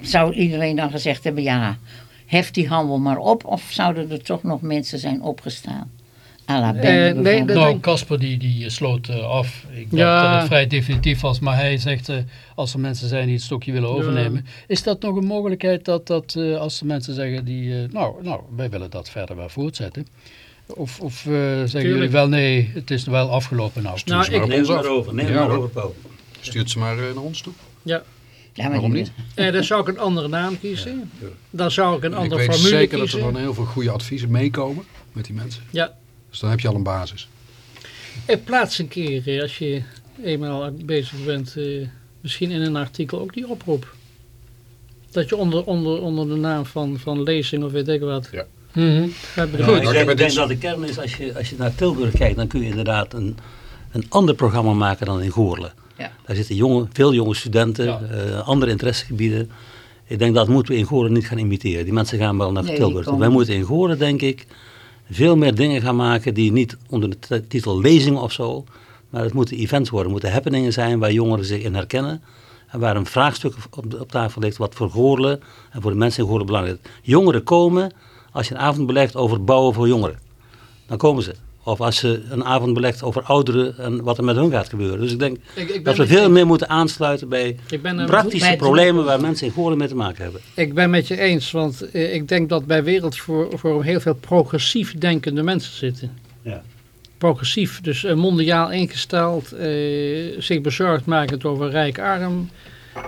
zou iedereen dan gezegd hebben: ja, heft die handel maar op, of zouden er toch nog mensen zijn opgestaan? Eh, nee, Nou, Casper die, die sloot eh, af. Ik dacht Ja. dat het vrij definitief was. Maar hij zegt, eh, als er mensen zijn die het stokje willen Ja. overnemen. Is dat nog een mogelijkheid dat, dat eh, als de mensen zeggen, die, eh, nou, nou, wij willen dat verder wel voortzetten. Of, of eh, zeggen jullie wel, nee, het is wel afgelopen nou. Stuur Nou, ze maar ik- Neem maar over, neem het Ja, maar hoor. over, Paul. Stuurt ze maar eh, naar ons toe. Ja, Ja, maar Waarom niet? eh, dan zou ik een andere naam kiezen. Dan zou ik een ik andere weet formule zeker dat er kiezen. dan heel veel goede adviezen meekomen met die mensen. Ja, Dus dan heb je al een basis. Eh, plaats een keer, eh, als je eenmaal bezig bent, eh, misschien in een artikel ook die oproep. Dat je onder, onder, onder de naam van, van lezing of weet ik wat. Ja. Gaat Ja, bedoelen. ik denk, ik denk dit- dat de kern is, als je, als je naar Tilburg kijkt, dan kun je inderdaad een, een ander programma maken dan in Goorlen. Ja. Daar zitten jonge, veel jonge studenten, Ja. eh, andere interessegebieden. Ik denk dat moeten we in Goorlen niet gaan imiteren. Die mensen gaan wel naar Nee, Tilburg. Wij moeten in Goorlen, denk ik, veel meer dingen gaan maken die niet onder de titel lezingen of zo, maar het moeten events worden, moeten happeningen zijn waar jongeren zich in herkennen. En waar een vraagstuk op, op tafel ligt wat voor Goorlen en voor de mensen in Goorlen belangrijk is. Jongeren komen als je een avond belegt over bouwen voor jongeren. Dan komen ze. Of als ze een avond belegt over ouderen en wat er met hun gaat gebeuren. Dus ik denk Ik, ik, ben dat we veel meer moeten aansluiten bij praktische bij- problemen waar mensen in Goorlen mee te maken hebben. ik ben met je eens, want eh, ik denk dat bij Wereldforum heel veel progressief denkende mensen zitten. Ja. Progressief, dus eh, mondiaal ingesteld, eh, zich bezorgd makend over rijk-arm.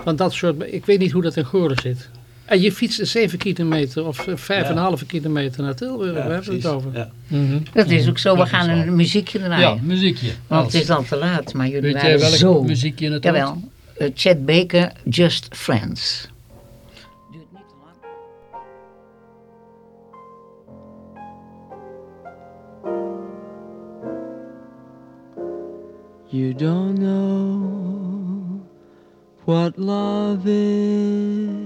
Van dat soort, ik weet niet hoe dat in Goorlen zit. En je fietst 7 kilometer of eh, 5,5 kilometer naar Tilburg, we hebben precies. het over. Ja. Mhm. Dat is ook zo, we Dat gaan een muziekje Ja, draaien. muziekje. Want Als- het is al te laat, maar jullie Weet jij waren welk zo... muziekje in het Jawel, eh, Chet Baker, Just Friends. You don't know what love is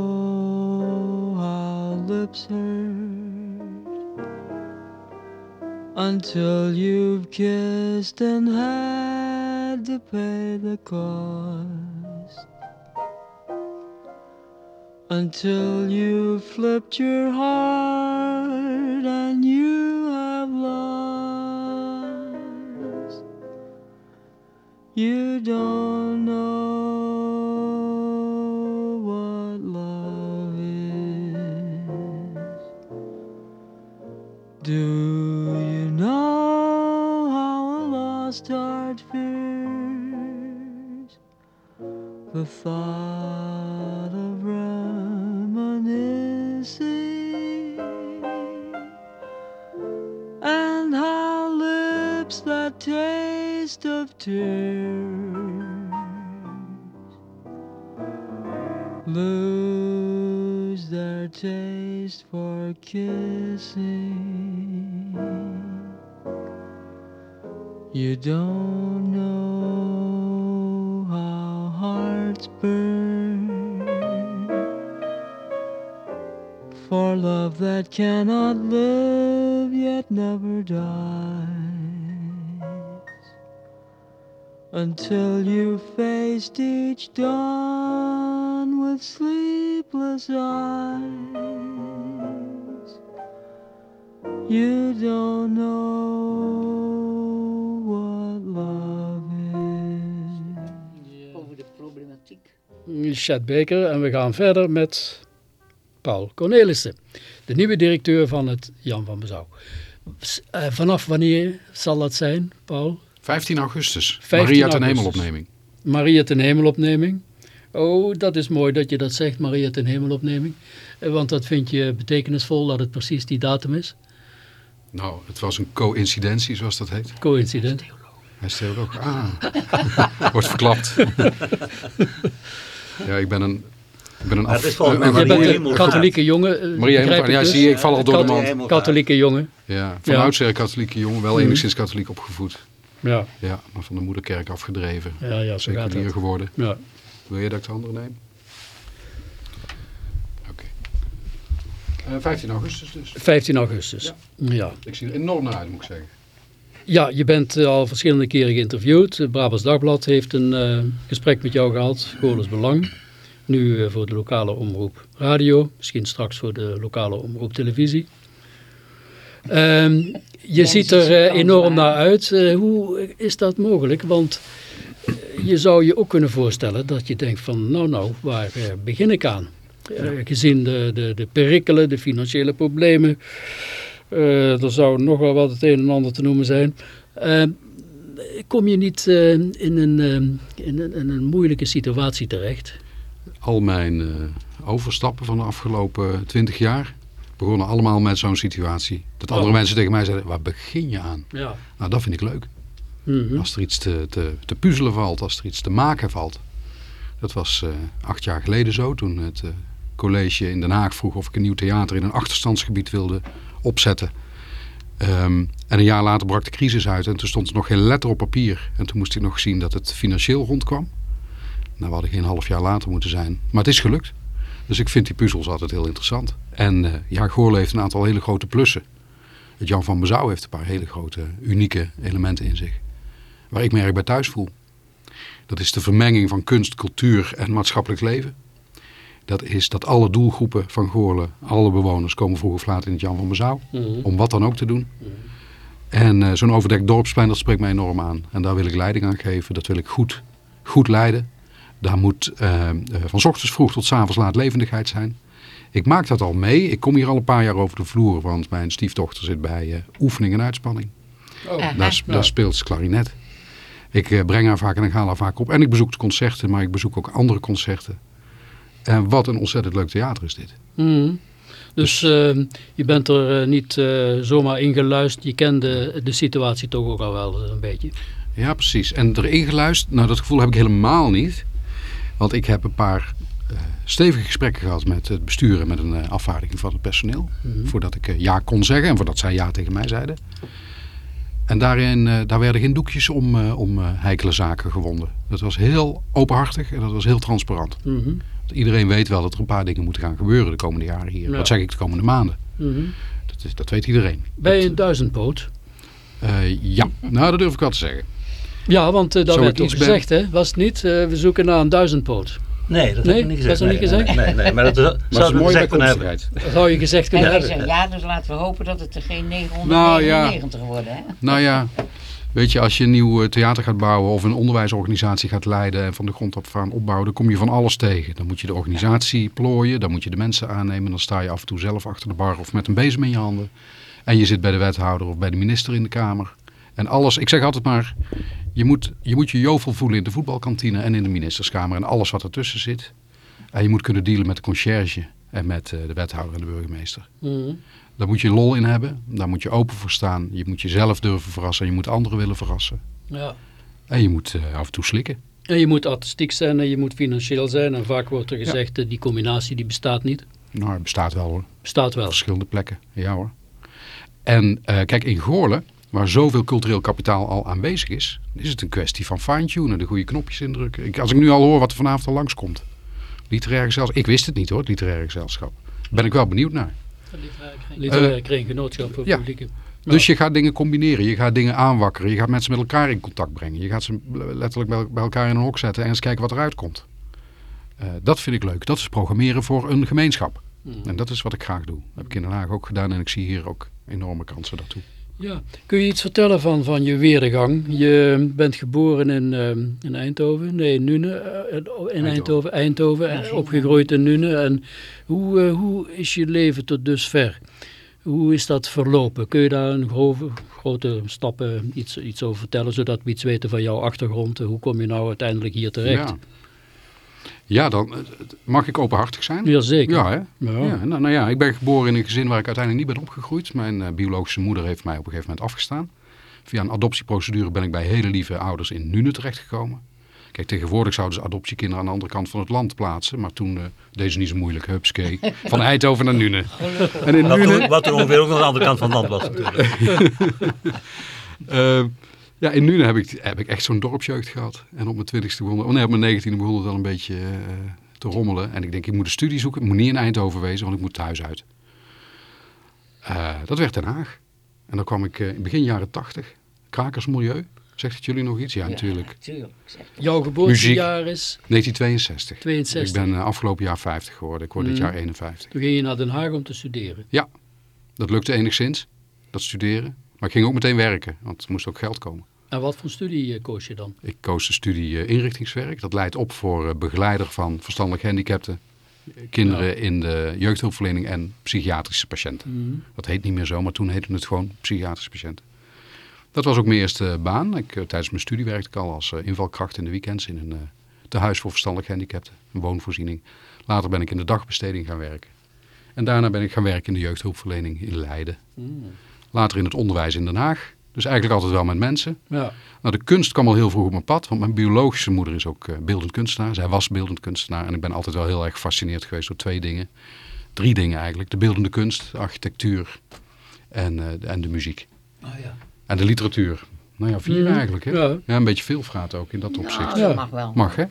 hurt until you've kissed and had to pay the cost until you've flipped your heart and you have lost. You don't know Do you know how a lost heart fears? the thought of reminiscing and how lips that taste of tears lose their taste for kissing. You don't know how hearts burn for love that cannot live yet never dies. until you faced each dawn with sleepless eyes. You Chet Baker en we gaan verder met Paul Cornelissen, de nieuwe directeur van het Jan van Bezouw. Eh, vanaf wanneer zal dat zijn, Paul? 15 augustus. 15 Maria ten augustus. hemelopneming. Maria ten hemelopneming. Oh, dat is mooi dat je dat zegt, Maria ten hemelopneming. Eh, Want dat vind je betekenisvol dat het precies die datum is. Nou, het was een coïncidentie, zoals dat heet. Coincident. Hij is theoloog. Ah, wordt verklapt. ja, ik ben een... Ik ben een af... is volgens mij een- Maria katholieke jongen. eh, Maria Hemelvaart. ik Ja, dus. zie je, ik val al door de. Hemelvaart. Katholieke jongen. Ja, van Ja. oudsher een katholieke jongen, wel Mhm. enigszins katholiek opgevoed. Ja, Ja, maar van de moederkerk afgedreven. ja, ja zo gaat Seculier het. geworden. Ja. Wil je dat ik de andere neem? Oké. Eh, 15 augustus dus. 15 augustus. Ja. Ja. Ik zie er enorm naar uit, moet ik zeggen. Ja, je bent eh, al verschillende keren geïnterviewd. Het Brabants Dagblad heeft een eh, gesprek met jou gehad. Goorles Belang. Nu eh, voor de lokale omroep radio. Misschien straks voor de lokale omroep televisie. Ehm, je ziet er eh, enorm naar uit. Eh, hoe is dat mogelijk? Want eh, je zou je ook kunnen voorstellen dat je denkt van... nou, nou, waar eh, begin ik aan? Eh, gezien de, de, de perikelen, de financiële problemen... Eh, er zou nog wel wat het een en ander te noemen zijn. Eh, kom je niet eh, in, een, in, een, in een moeilijke situatie terecht? Al mijn overstappen van de afgelopen 20 jaar begonnen allemaal met zo'n situatie. Dat andere Oh. mensen tegen mij zeiden, waar begin je aan? Ja. Nou, dat vind ik leuk. Mhm. Als er iets te, te, te puzzelen valt, als er iets te maken valt. Dat was acht jaar geleden zo, toen het college in Den Haag vroeg of ik een nieuw theater in een achterstandsgebied wilde opzetten. Ehm, en een jaar later brak de crisis uit en toen stond er nog geen letter op papier. En toen moest ik nog zien dat het financieel rondkwam. Nou, we hadden geen half jaar later moeten zijn. Maar het is gelukt. Dus ik vind die puzzels altijd heel interessant. En eh, ja, Goorle heeft een aantal hele grote plussen. Het Jan van Bezouw heeft een paar hele grote, unieke elementen in zich. Waar ik me erg bij thuis voel. Dat is de vermenging van kunst, cultuur en maatschappelijk leven. Dat is dat alle doelgroepen van Goorle, alle bewoners komen vroeg of laat in het Jan van Bezouw. Mhm. Om wat dan ook te doen. En eh, zo'n overdekt dorpsplein, dat spreekt mij enorm aan. En daar wil ik leiding aan geven. Dat wil ik goed, goed leiden. Daar moet eh, van 's ochtends vroeg tot 's avonds laat levendigheid zijn. Ik maak dat al mee. Ik kom hier al een paar jaar over de vloer. Want mijn stiefdochter zit bij eh, oefening en uitspanning. Aha. Daar, sp- daar speelt ze klarinet. Ik breng haar vaak en ik haal haar vaak op. En ik bezoek de concerten, maar ik bezoek ook andere concerten. En wat een ontzettend leuk theater is dit. Mhm. Dus eh, je bent er eh, niet eh, zomaar ingeluisterd. Je kende de situatie toch ook al wel een beetje. Ja, precies. En erin geluisterd, nou dat gevoel heb ik helemaal niet. Want ik heb een paar eh, stevige gesprekken gehad met het bestuur en met een eh, afvaardiging van het personeel. Mhm. Voordat ik eh, ja kon zeggen en voordat zij ja tegen mij zeiden. En daarin, eh, daar werden geen doekjes om, eh, om eh, heikele zaken gewonden. Dat was heel openhartig en dat was heel transparant. Mhm. Iedereen weet wel dat er een paar dingen moeten gaan gebeuren de komende jaren hier. Ja. Wat zeg ik de komende maanden? Mhm. Dat, is, dat weet iedereen. Ben je een duizendpoot? Eh, ja, nou dat durf ik wel te zeggen. Ja, want eh dat Zo werd ik iets ben. gezegd, hè? Was het niet? Eh, we zoeken naar een duizendpoot. Nee, dat Nee, heb ik niet gezegd. dat is nog niet gezegd? Nee, nee, nee, maar dat zou- Maar is zouden we mooi bijkomstigheid. Dat zou je gezegd En kunnen hebben. ja, dus laten we hopen dat het er geen Nou, 999 worden. Hè? Nou ja, weet je, als je een nieuw eh, theater gaat bouwen of een onderwijsorganisatie gaat leiden en van de grond op gaan opbouwen, dan kom je van alles tegen. Dan moet je de organisatie plooien, dan moet je de mensen aannemen, dan sta je af en toe zelf achter de bar of met een bezem in je handen. En je zit bij de wethouder of bij de minister in de kamer. En alles, ik zeg altijd maar, je moet je, moet je jovel voelen in de voetbalkantine en in de ministerskamer en alles wat ertussen zit. En je moet kunnen dealen met de conciërge en met eh, de wethouder en de burgemeester. Mhm. Daar moet je lol in hebben. Daar moet je open voor staan. Je moet jezelf durven verrassen. En je moet anderen willen verrassen. Ja. En je moet eh, af en toe slikken. En je moet artistiek zijn en je moet financieel zijn. En vaak wordt er gezegd, eh, die combinatie die bestaat niet. Nou, het bestaat wel hoor. Bestaat wel. Op verschillende plekken. Ja hoor. En eh, kijk, in Goorlen, waar zoveel cultureel kapitaal al aanwezig is, is het een kwestie van fine-tunen, de goede knopjes indrukken. Ik, als ik nu al hoor wat er vanavond al langskomt. Literair gezelschap. Ik wist het niet hoor, het literaire gezelschap. Ben ik wel benieuwd naar. Literair kring, genootschap voor ja. publieke. Dus je gaat dingen combineren, je gaat dingen aanwakkeren, je gaat mensen met elkaar in contact brengen. Je gaat ze letterlijk bij- elkaar in een hok zetten en eens kijken wat eruit komt. Eh, dat vind ik leuk. Dat is programmeren voor een gemeenschap. En dat is wat ik graag doe. Dat heb ik in Den Haag ook gedaan en ik zie hier ook enorme kansen daartoe. Ja. Kun je iets vertellen van, van je weergang? Je bent geboren in, ehm, in Eindhoven, nee, in Nune, eh, in Eindhoven, Eindhoven, en opgegroeid in Nune. En hoe, eh, hoe is je leven tot dusver? Hoe is dat verlopen? Kun je daar een grove, grote stappen iets, iets over vertellen, zodat we iets weten van jouw achtergrond? Hoe kom je nou uiteindelijk hier terecht? Ja, ja dan eh, mag ik openhartig zijn. Jazeker. Ja, hè? Ja. Ja, nou, nou ja, ik ben geboren in een gezin waar ik uiteindelijk niet ben opgegroeid. Mijn eh, biologische moeder heeft mij op een gegeven moment afgestaan. Via een adoptieprocedure ben ik bij hele lieve ouders in Nune terechtgekomen. Kijk, tegenwoordig zouden ze adoptiekinderen aan de andere kant van het land plaatsen. Maar toen uh, deden ze niet zo moeilijk. Hupskee. Van Eindhoven naar Nune. En in Wat, Nune... toen- wat toen ongeveer ook aan de andere kant van het land was natuurlijk. Eh, ja, in Nune heb ik, heb ik echt zo'n dorpsjeugd gehad. En op mijn twintigste begon, oh nee, op mijn negentiende begon het wel een beetje eh, te rommelen. En ik denk, ik moet een studie zoeken. Ik moet niet in Eindhoven wezen, want ik moet thuis uit. Eh, dat werd Den Haag. En dan kwam ik eh, in begin jaren tachtig. Krakersmilieu. Zegt het jullie nog iets? Ja, natuurlijk. Jouw geboortejaar is, 1962. 62. Ik ben afgelopen jaar 50 geworden. Ik word dit Mhm. jaar 51. toen ging je naar Den Haag om te studeren. Dat lukte enigszins, dat studeren. Maar ik ging ook meteen werken, want er moest ook geld komen. En wat voor studie eh, koos je dan? Ik koos de studie eh, inrichtingswerk. Dat leidt op voor eh, begeleider van verstandelijk gehandicapten, eh, kinderen in de jeugdhulpverlening en psychiatrische patiënten. Dat heet niet meer zo, maar toen heette het gewoon psychiatrische patiënten. Dat was ook mijn eerste baan. Ik, tijdens mijn studie werkte ik al als invalkracht in de weekends in een eh tehuis voor verstandelijk gehandicapten, een woonvoorziening. Later ben ik in de dagbesteding gaan werken. En daarna ben ik gaan werken in de jeugdhulpverlening in Leiden. Later in het onderwijs in Den Haag. Dus eigenlijk altijd wel met mensen. Ja. Nou, de kunst kwam al heel vroeg op mijn pad, want mijn biologische moeder is ook eh, beeldend kunstenaar. Zij was beeldend kunstenaar en ik ben altijd wel heel erg gefascineerd geweest door twee dingen. Drie dingen eigenlijk. De beeldende kunst, de architectuur en, eh, de- en de muziek. ja. En de literatuur. Nou ja, vier Mhm. eigenlijk. Hè? Ja. Ja. een beetje veel vraat ook in dat opzicht. Nou, Ja. dat mag wel. Mag hè?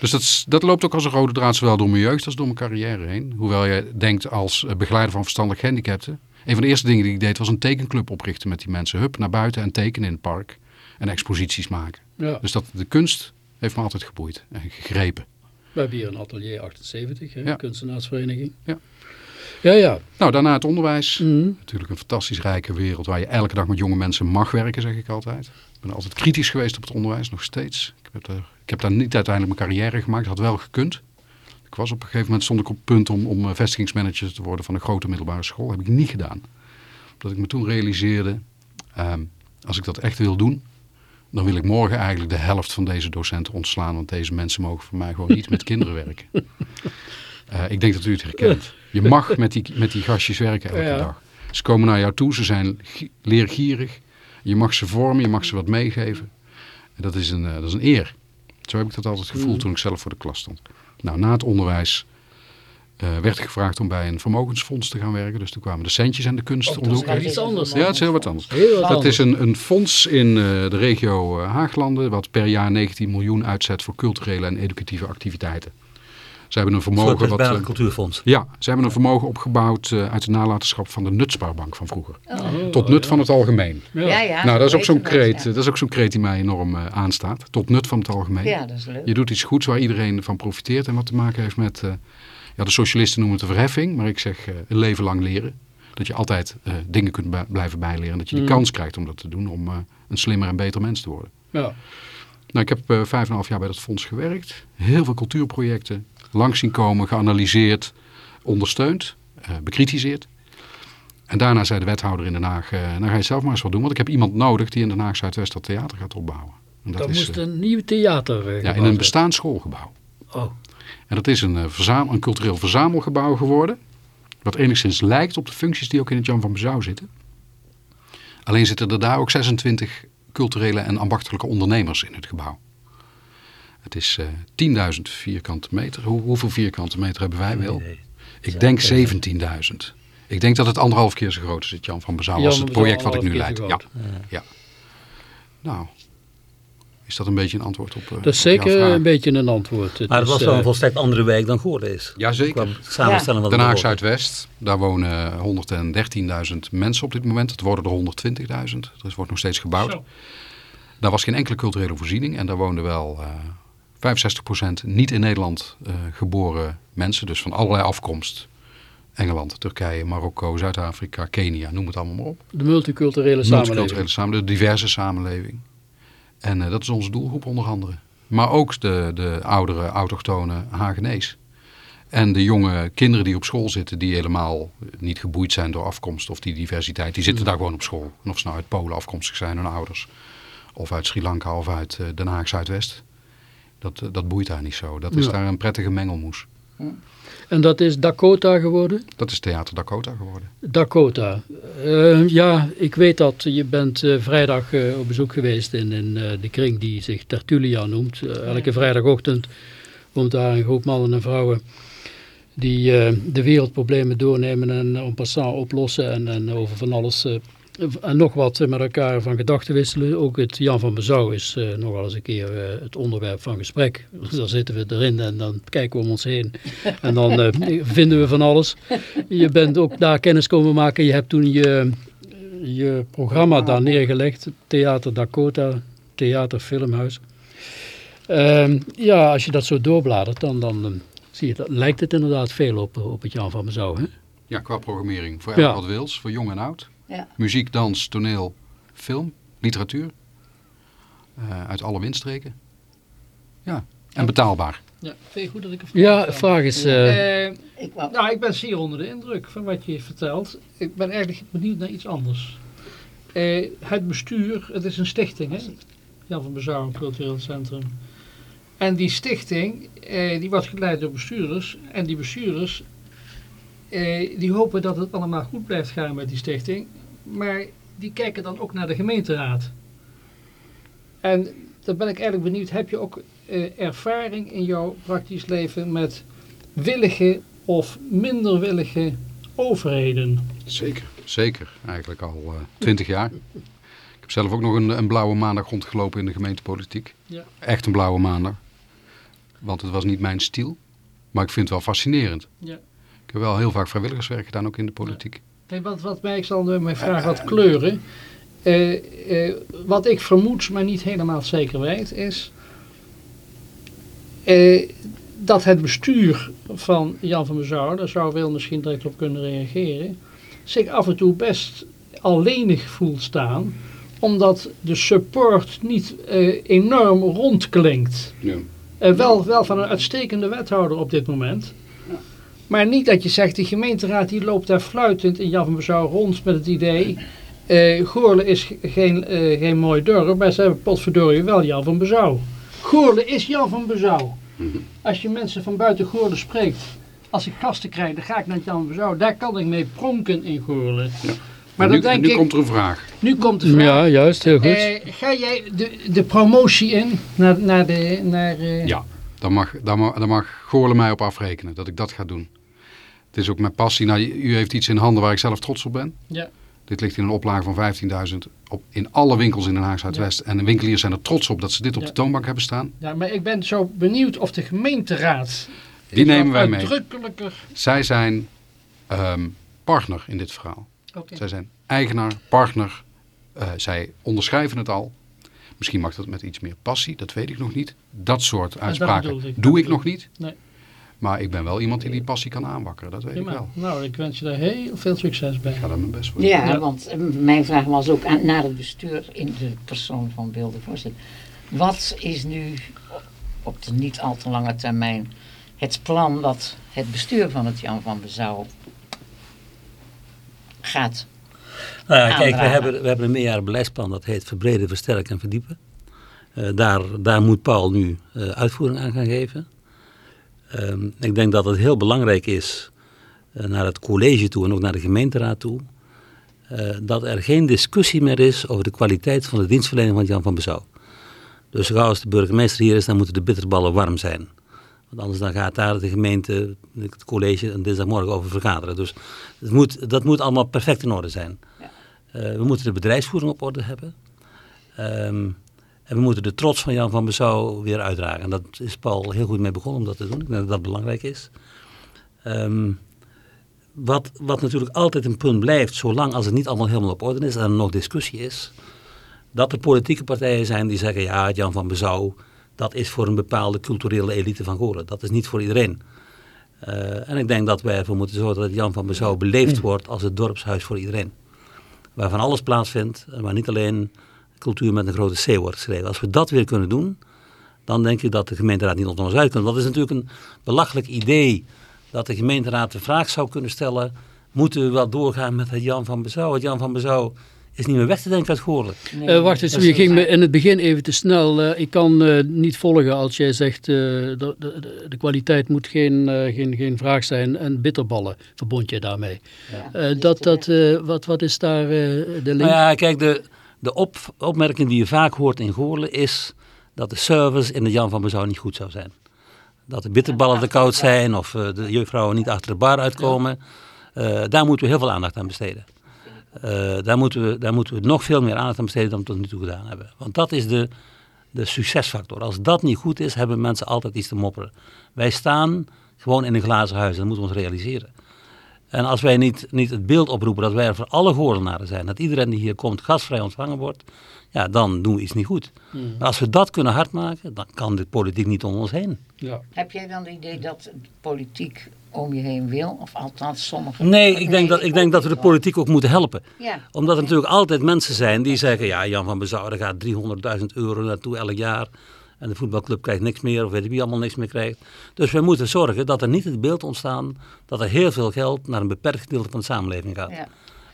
Dus dat, dat loopt ook als een rode draad zowel door mijn jeugd als door mijn carrière heen. Hoewel je denkt als eh, begeleider van verstandelijk gehandicapten. Een van de eerste dingen die ik deed was een tekenclub oprichten met die mensen. Hup, naar buiten en tekenen in het park. En exposities maken. ja. Dus dat, de kunst heeft me altijd geboeid en gegrepen. We hebben hier een atelier 78, hè, Ja. kunstenaarsvereniging. Ja. Ja, ja. Nou, daarna het onderwijs. Mhm. Natuurlijk een fantastisch rijke wereld waar je elke dag met jonge mensen mag werken, zeg ik altijd. Ik ben altijd kritisch geweest op het onderwijs, nog steeds. Ik heb, daar, ik heb daar niet uiteindelijk mijn carrière gemaakt, had wel gekund. Ik was op een gegeven moment stond ik op het punt om, om eh, vestigingsmanager te worden van een grote middelbare school. heb ik niet gedaan. Omdat ik me toen realiseerde, ehm, als ik dat echt wil doen, dan wil ik morgen eigenlijk de helft van deze docenten ontslaan. Want deze mensen mogen voor mij gewoon niet met kinderen werken. Eh, ik denk dat u het herkent. Je mag met die, met die gastjes werken elke Ja. dag. Ze komen naar jou toe, ze zijn gi- leergierig. Je mag ze vormen, je mag ze wat meegeven. En dat is een, eh, dat is een eer. Zo heb ik dat altijd gevoeld Mm. toen ik zelf voor de klas stond. Nou, na het onderwijs eh, werd ik gevraagd om bij een vermogensfonds te gaan werken. Dus toen kwamen de centjes en de kunst Oh, om de dat is iets anders. Ja, het is heel wat anders. Heel Dat anders. is een, een fonds in eh, de regio eh, Haaglanden, wat per jaar 19 miljoen uitzet voor culturele en educatieve activiteiten. Ze hebben een vermogen wat. eh, een cultuurfonds. ja, ze hebben een vermogen opgebouwd eh, uit de nalatenschap van de Nutspaarbank van vroeger. Oh. Tot nut van het algemeen. Ja, ja. nou, dat is ook zo'n kreet, dat, eh, dat is ook zo'n kreet die mij enorm eh, aanstaat. Tot nut van het algemeen. Ja. dat is leuk. Je doet iets goeds waar iedereen van profiteert en wat te maken heeft met, eh, ja, de socialisten noemen het een verheffing, maar ik zeg eh, een leven lang leren. Dat je altijd eh, dingen kunt blijven bijleren en dat je die Mm. kans krijgt om dat te doen, om eh, een slimmer en beter mens te worden. Ja. Nou, ik heb vijf en een half jaar bij dat fonds gewerkt. Heel veel cultuurprojecten langs zien komen, geanalyseerd, ondersteund, eh, bekritiseerd. En daarna zei de wethouder in Den Haag, eh nou ga je het zelf maar eens wat doen. Want ik heb iemand nodig die in Den Haag Zuidwest dat theater gaat opbouwen. En Dat is, moest eh, een nieuw theater ja, in een bestaand schoolgebouw. Oh. En dat is een, verzamel, een cultureel verzamelgebouw geworden. Wat enigszins lijkt op de functies die ook in het Jan van Bezouw zitten. Alleen zitten er daar ook 26 culturele en ambachtelijke ondernemers in het gebouw. Het is eh 10.000 vierkante meter. Hoe, hoeveel vierkante meter hebben wij wel? Nee. Ik denk 17.000. Ik denk dat het anderhalf keer zo groot is, het Jan van Bezouw, Jan als het project wat ik nu leid. Ja. ja. Nou, Is dat een beetje een antwoord op, uh, Dat is op jouw zeker vraag? een beetje een antwoord. Het Maar het was wel eh, een volstrekt andere wijk dan Goorlen is. Jazeker. Van de Den Haag. Zuidwest, daar wonen 113.000 mensen op dit moment. Het worden er 120.000. Er wordt nog steeds gebouwd. Zo. Daar was geen enkele culturele voorziening en daar woonden wel eh 65% niet in Nederland eh, geboren mensen. Dus van allerlei afkomst. Engeland, Turkije, Marokko, Zuid-Afrika, Kenia, noem het allemaal maar op. de multiculturele samenleving. Multiculturele samenleving, de diverse samenleving. En eh, dat is onze doelgroep onder andere. Maar ook de, de oudere, autochtone Hagenees. En de jonge kinderen die op school zitten, die helemaal niet geboeid zijn door afkomst of die diversiteit, die zitten daar gewoon op school. En of ze nou uit Polen afkomstig zijn, hun ouders. Of uit Sri Lanka of uit eh, Den Haag Zuidwest. Dat, eh, dat boeit daar niet zo. Dat is Ja. daar een prettige mengelmoes. En dat is Dakota geworden? Dat is Theater Dakota geworden. Dakota. Eh, ja, ik weet dat. Je bent eh, vrijdag eh, op bezoek geweest in, in eh, de kring die zich Tertulia noemt. Elke vrijdagochtend komt daar een groep mannen en vrouwen die eh, de wereldproblemen doornemen en en passant oplossen en, en over van alles eh, en nog wat met elkaar van gedachten wisselen. Ook het Jan van Bezouw is eh, nog wel eens een keer eh, het onderwerp van gesprek. Dus dan zitten we erin en dan kijken we om ons heen en dan eh, vinden we van alles. Je bent ook daar kennis komen maken. Je hebt toen je, je programma daar neergelegd. Theater Dakota, Theater Filmhuis. Ehm, ja, als je dat zo doorbladert, dan, dan eh, zie je, dat, lijkt het inderdaad veel op, op het Jan van Bezouw. Hè? Ja, qua programmering. Voor Ja. elk wat wils, voor jong en oud. Ja. Muziek, dans, toneel, film, literatuur. Eh, uit alle windstreken. Ja, en betaalbaar. Ja, vind je goed dat ik een vraag Ja, vraag is... eh, Eh, Ik nou, ik ben zeer onder de indruk van wat je vertelt. Ik ben eigenlijk benieuwd naar iets anders. Eh, het bestuur, het is een stichting, hè? Jan van Bezouw Cultureel Centrum. En die stichting, eh, die wordt geleid door bestuurders. En die bestuurders, eh, die hopen dat het allemaal goed blijft gaan met die stichting. Maar die kijken dan ook naar de gemeenteraad. En dan ben ik eigenlijk benieuwd, heb je ook eh, ervaring in jouw praktisch leven met willige of minder willige overheden? Zeker. Zeker, eigenlijk al eh, twintig jaar. Ik heb zelf ook nog een, een blauwe maandag rondgelopen in de gemeentepolitiek. Ja. Echt een blauwe maandag. Want het was niet mijn stijl. Maar ik vind het wel fascinerend. Ja. Ik heb wel heel vaak vrijwilligerswerk gedaan, ook in de politiek. Wat, wat mij, nu mijn vraag wat kleuren. Eh, eh, wat ik vermoed, maar niet helemaal zeker weet, is eh, dat het bestuur van Jan van Bezouw, daar zou Wil misschien direct op kunnen reageren, zich af en toe best alleenig voelt staan, omdat de support niet enorm rondklinkt. Ja. Wel, wel van een uitstekende wethouder op dit moment. Maar niet dat je zegt, de gemeenteraad die loopt daar fluitend in Jan van Bezouw rond met het idee... eh Goorle is ge- geen, eh, geen mooi dorp, maar ze hebben potverdorie wel Jan van Bezouw. Goorle is Jan van Bezouw. Als je mensen van buiten Goorle spreekt, als ik gasten krijg, dan ga ik naar Jan van Bezouw. Daar kan ik mee pronken in Goorle. Maar nu, dan denk nu ik, komt er een vraag. nu komt de vraag. ja, juist, heel goed. Eh, ga jij de, de promotie in naar, naar de... Naar, eh, Ja, daar mag, daar, mag, daar mag Goorle mij op afrekenen, dat ik dat ga doen. Het is ook mijn passie. Nou, u heeft iets in handen waar ik zelf trots op ben. Ja. Dit ligt in een oplage van 15.000 op in alle winkels in Den Haag Zuidwest. En de winkeliers zijn er trots op dat ze dit op Ja. de toonbank hebben staan. Ja, maar ik ben zo benieuwd of de gemeenteraad... Die nemen wij mee. Zij zijn ehm, partner in dit verhaal. Oké. Zij zijn eigenaar, partner. Eh, zij onderschrijven het al. Misschien mag dat met iets meer passie, dat weet ik nog niet. Dat soort uitspraken bedoelde ik, dat doe ik nog niet. Nee. Maar ik ben wel iemand die die passie kan aanwakkeren, dat weet ik wel. Nou, ik wens je daar heel veel succes bij. Ik ga daar mijn best voor doen. ja, Ja. want eh, mijn vraag was ook aan, naar het bestuur in de persoon van Wilde voorzitter. Wat is nu op de niet al te lange termijn het plan dat het bestuur van het Jan van Bezouw gaat? Nou ja, kijk, we hebben, we hebben een meerjarig beleidsplan dat heet verbreden, versterken en verdiepen. Eh, daar, daar moet Paul nu eh, uitvoering aan gaan geven. Ehm, ik denk dat het heel belangrijk is eh, naar het college toe en ook naar de gemeenteraad toe. dat er geen discussie meer is over de kwaliteit van de dienstverlening van Jan van Bezouw. Dus zo gauw als de burgemeester hier is, dan moeten de bitterballen warm zijn. Want anders dan gaat daar de gemeente, het college en dinsdagmorgen over vergaderen. Dus het moet, dat moet allemaal perfect in orde zijn. Eh, we moeten de bedrijfsvoering op orde hebben. Ehm, En we moeten de trots van Jan van Bezouw weer uitdragen. En dat is Paul heel goed mee begonnen om dat te doen. Ik denk dat dat belangrijk is. Ehm, wat, wat natuurlijk altijd een punt blijft, zolang als het niet allemaal helemaal op orde is en er nog discussie is, dat er politieke partijen zijn die zeggen, ja, Jan van Bezouw, dat is voor een bepaalde culturele elite van Goorlen. Dat is niet voor iedereen. Uh, en ik denk dat wij ervoor moeten zorgen dat Jan van Bezouw beleefd wordt als het dorpshuis voor iedereen. Waarvan alles plaatsvindt, maar niet alleen cultuur met een grote C wordt geschreven. Als we dat weer kunnen doen, dan denk ik dat de gemeenteraad niet onder ons kan. Dat is natuurlijk een belachelijk idee dat de gemeenteraad de vraag zou kunnen stellen... moeten we wel doorgaan met het Jan van Bezouw? Het Jan van Bezouw is niet meer weg te denken uit Goorlen. Nee, uh, wacht eens, je ging me in het begin even te snel. Uh, ik kan uh, niet volgen als jij zegt de, de, de, kwaliteit moet geen, geen, geen vraag zijn en bitterballen verbond je daarmee. Ja, dat, dat, wat, wat is daar de link? Nou ja, kijk, de, de op, opmerking die je vaak hoort in Goorlen is dat de service in de Jan van Bezouw niet goed zou zijn. Dat de bitterballen te koud zijn of de juffrouwen niet achter de bar uitkomen. daar moeten we heel veel aandacht aan besteden. Uh, daar, moeten we, daar moeten we nog veel meer aandacht aan besteden dan we tot nu toe gedaan hebben. Want dat is de, de succesfactor. Als dat niet goed is, hebben mensen altijd iets te mopperen. Wij staan gewoon in een glazen huis. Dat moeten we ons realiseren. En als wij niet, niet het beeld oproepen dat wij er voor alle Goorlenaren zijn, dat iedereen die hier komt gastvrij ontvangen wordt, ja, dan doen we iets niet goed. Hmm. Maar als we dat kunnen hardmaken, dan kan de politiek niet om ons heen. Ja. Heb jij dan het idee dat de politiek om je heen wil? Of althans sommigen... Nee, ik denk, dat, ik denk dat we de politiek ook moeten helpen. Ja. Omdat er natuurlijk altijd mensen zijn die zeggen, ja, Jan van Bezouw, er gaat 300.000 euro naartoe elk jaar. En de voetbalclub krijgt niks meer, of weet ik wie allemaal niks meer krijgt. Dus wij moeten zorgen dat er niet het beeld ontstaat dat er heel veel geld naar een beperkt gedeelte van de samenleving gaat. Ja.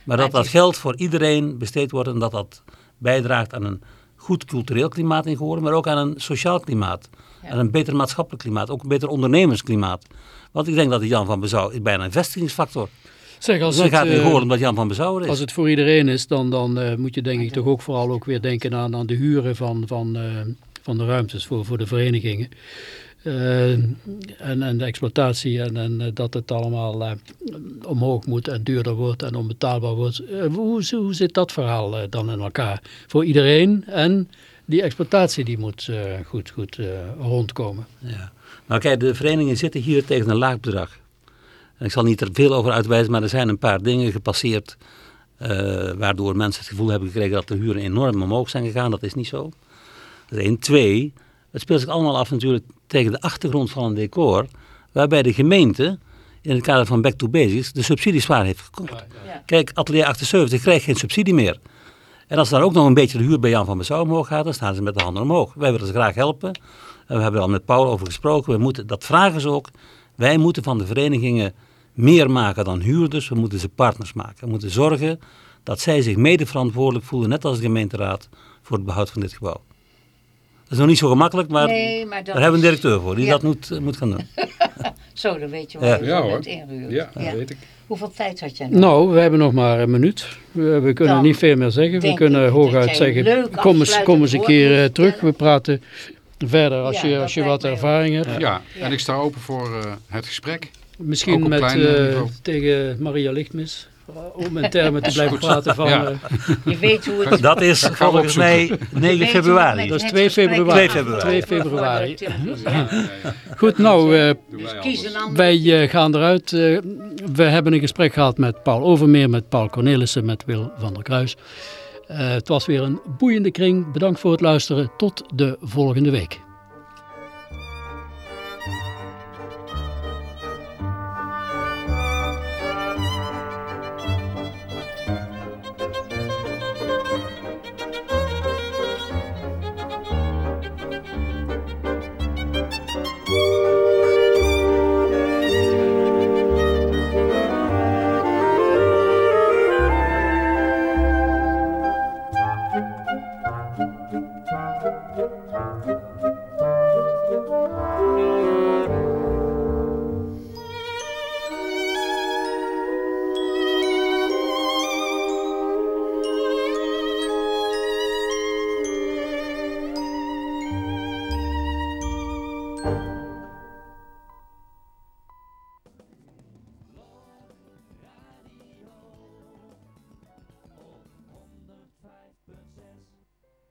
Maar dat dat geld voor iedereen besteed wordt en dat dat bijdraagt aan een goed cultureel klimaat in Goorlen, maar ook aan een sociaal klimaat. Ja. En een beter maatschappelijk klimaat, ook een beter ondernemersklimaat. Want ik denk dat de Jan van Bezouw is bijna een vestigingsfactor. Zeg, als dus het, gaat in uh, omdat Jan van Bezouw is. Als het voor iedereen is, dan, dan uh, moet je denk ik toch ook vooral ook weer denken aan, aan de huren van, van, uh, van de ruimtes voor, voor de verenigingen. Uh, en, en de exploitatie en, en uh, dat het allemaal uh, omhoog moet en duurder wordt en onbetaalbaar wordt. hoe, hoe zit dat verhaal dan in elkaar? Voor iedereen en die exploitatie die moet goed, goed rondkomen. Ja. Nou kijk, de verenigingen zitten hier tegen een laag bedrag. En ik zal niet er veel over uitwijzen, maar er zijn een paar dingen gepasseerd waardoor mensen het gevoel hebben gekregen dat de huren enorm omhoog zijn gegaan. Dat is niet zo. Dat is één. Twee, het speelt zich allemaal af natuurlijk tegen de achtergrond van een decor, waarbij de gemeente in het kader van Back to Basics de subsidies zwaar heeft gekocht. Kijk, Atelier 78 krijgt geen subsidie meer. En als daar ook nog een beetje de huur bij Jan van Bezouw omhoog gaat, dan staan ze met de handen omhoog. Wij willen ze graag helpen. En we hebben er al met Paul over gesproken. We moeten, dat vragen ze ook. Wij moeten van de verenigingen meer maken dan huurders. We moeten ze partners maken. We moeten zorgen dat zij zich mede verantwoordelijk voelen, net als de gemeenteraad, voor het behoud van dit gebouw. Dat is nog niet zo gemakkelijk, maar, nee, maar daar hebben we een directeur voor die dat moet, moet gaan doen. zo, dan weet je wat je ja, Ja, dat weet ik. Hoeveel tijd had jij nog? Nou, we hebben nog maar een minuut. We, we kunnen niet veel meer zeggen. We kunnen hooguit zeggen, kom eens, kom eens een keer uh, terug. We praten verder als je, als je wat ervaring hebt. Ja, en ik sta open voor uh, het gesprek. Misschien met, uh, tegen Maria Lichtmis om in termen te blijven praten van... Ja. Uh, je weet hoe het... Dat is volgens mij 9 februari. Dat is 2 februari. 2 februari. 2 februari. Goed, nou, uh, wij uh, gaan eruit. we hebben een gesprek gehad met Paul Overmeer, met Paul Cornelissen, met Wil van der Kruis. het was weer een boeiende kring. Bedankt voor het luisteren. Tot de volgende week.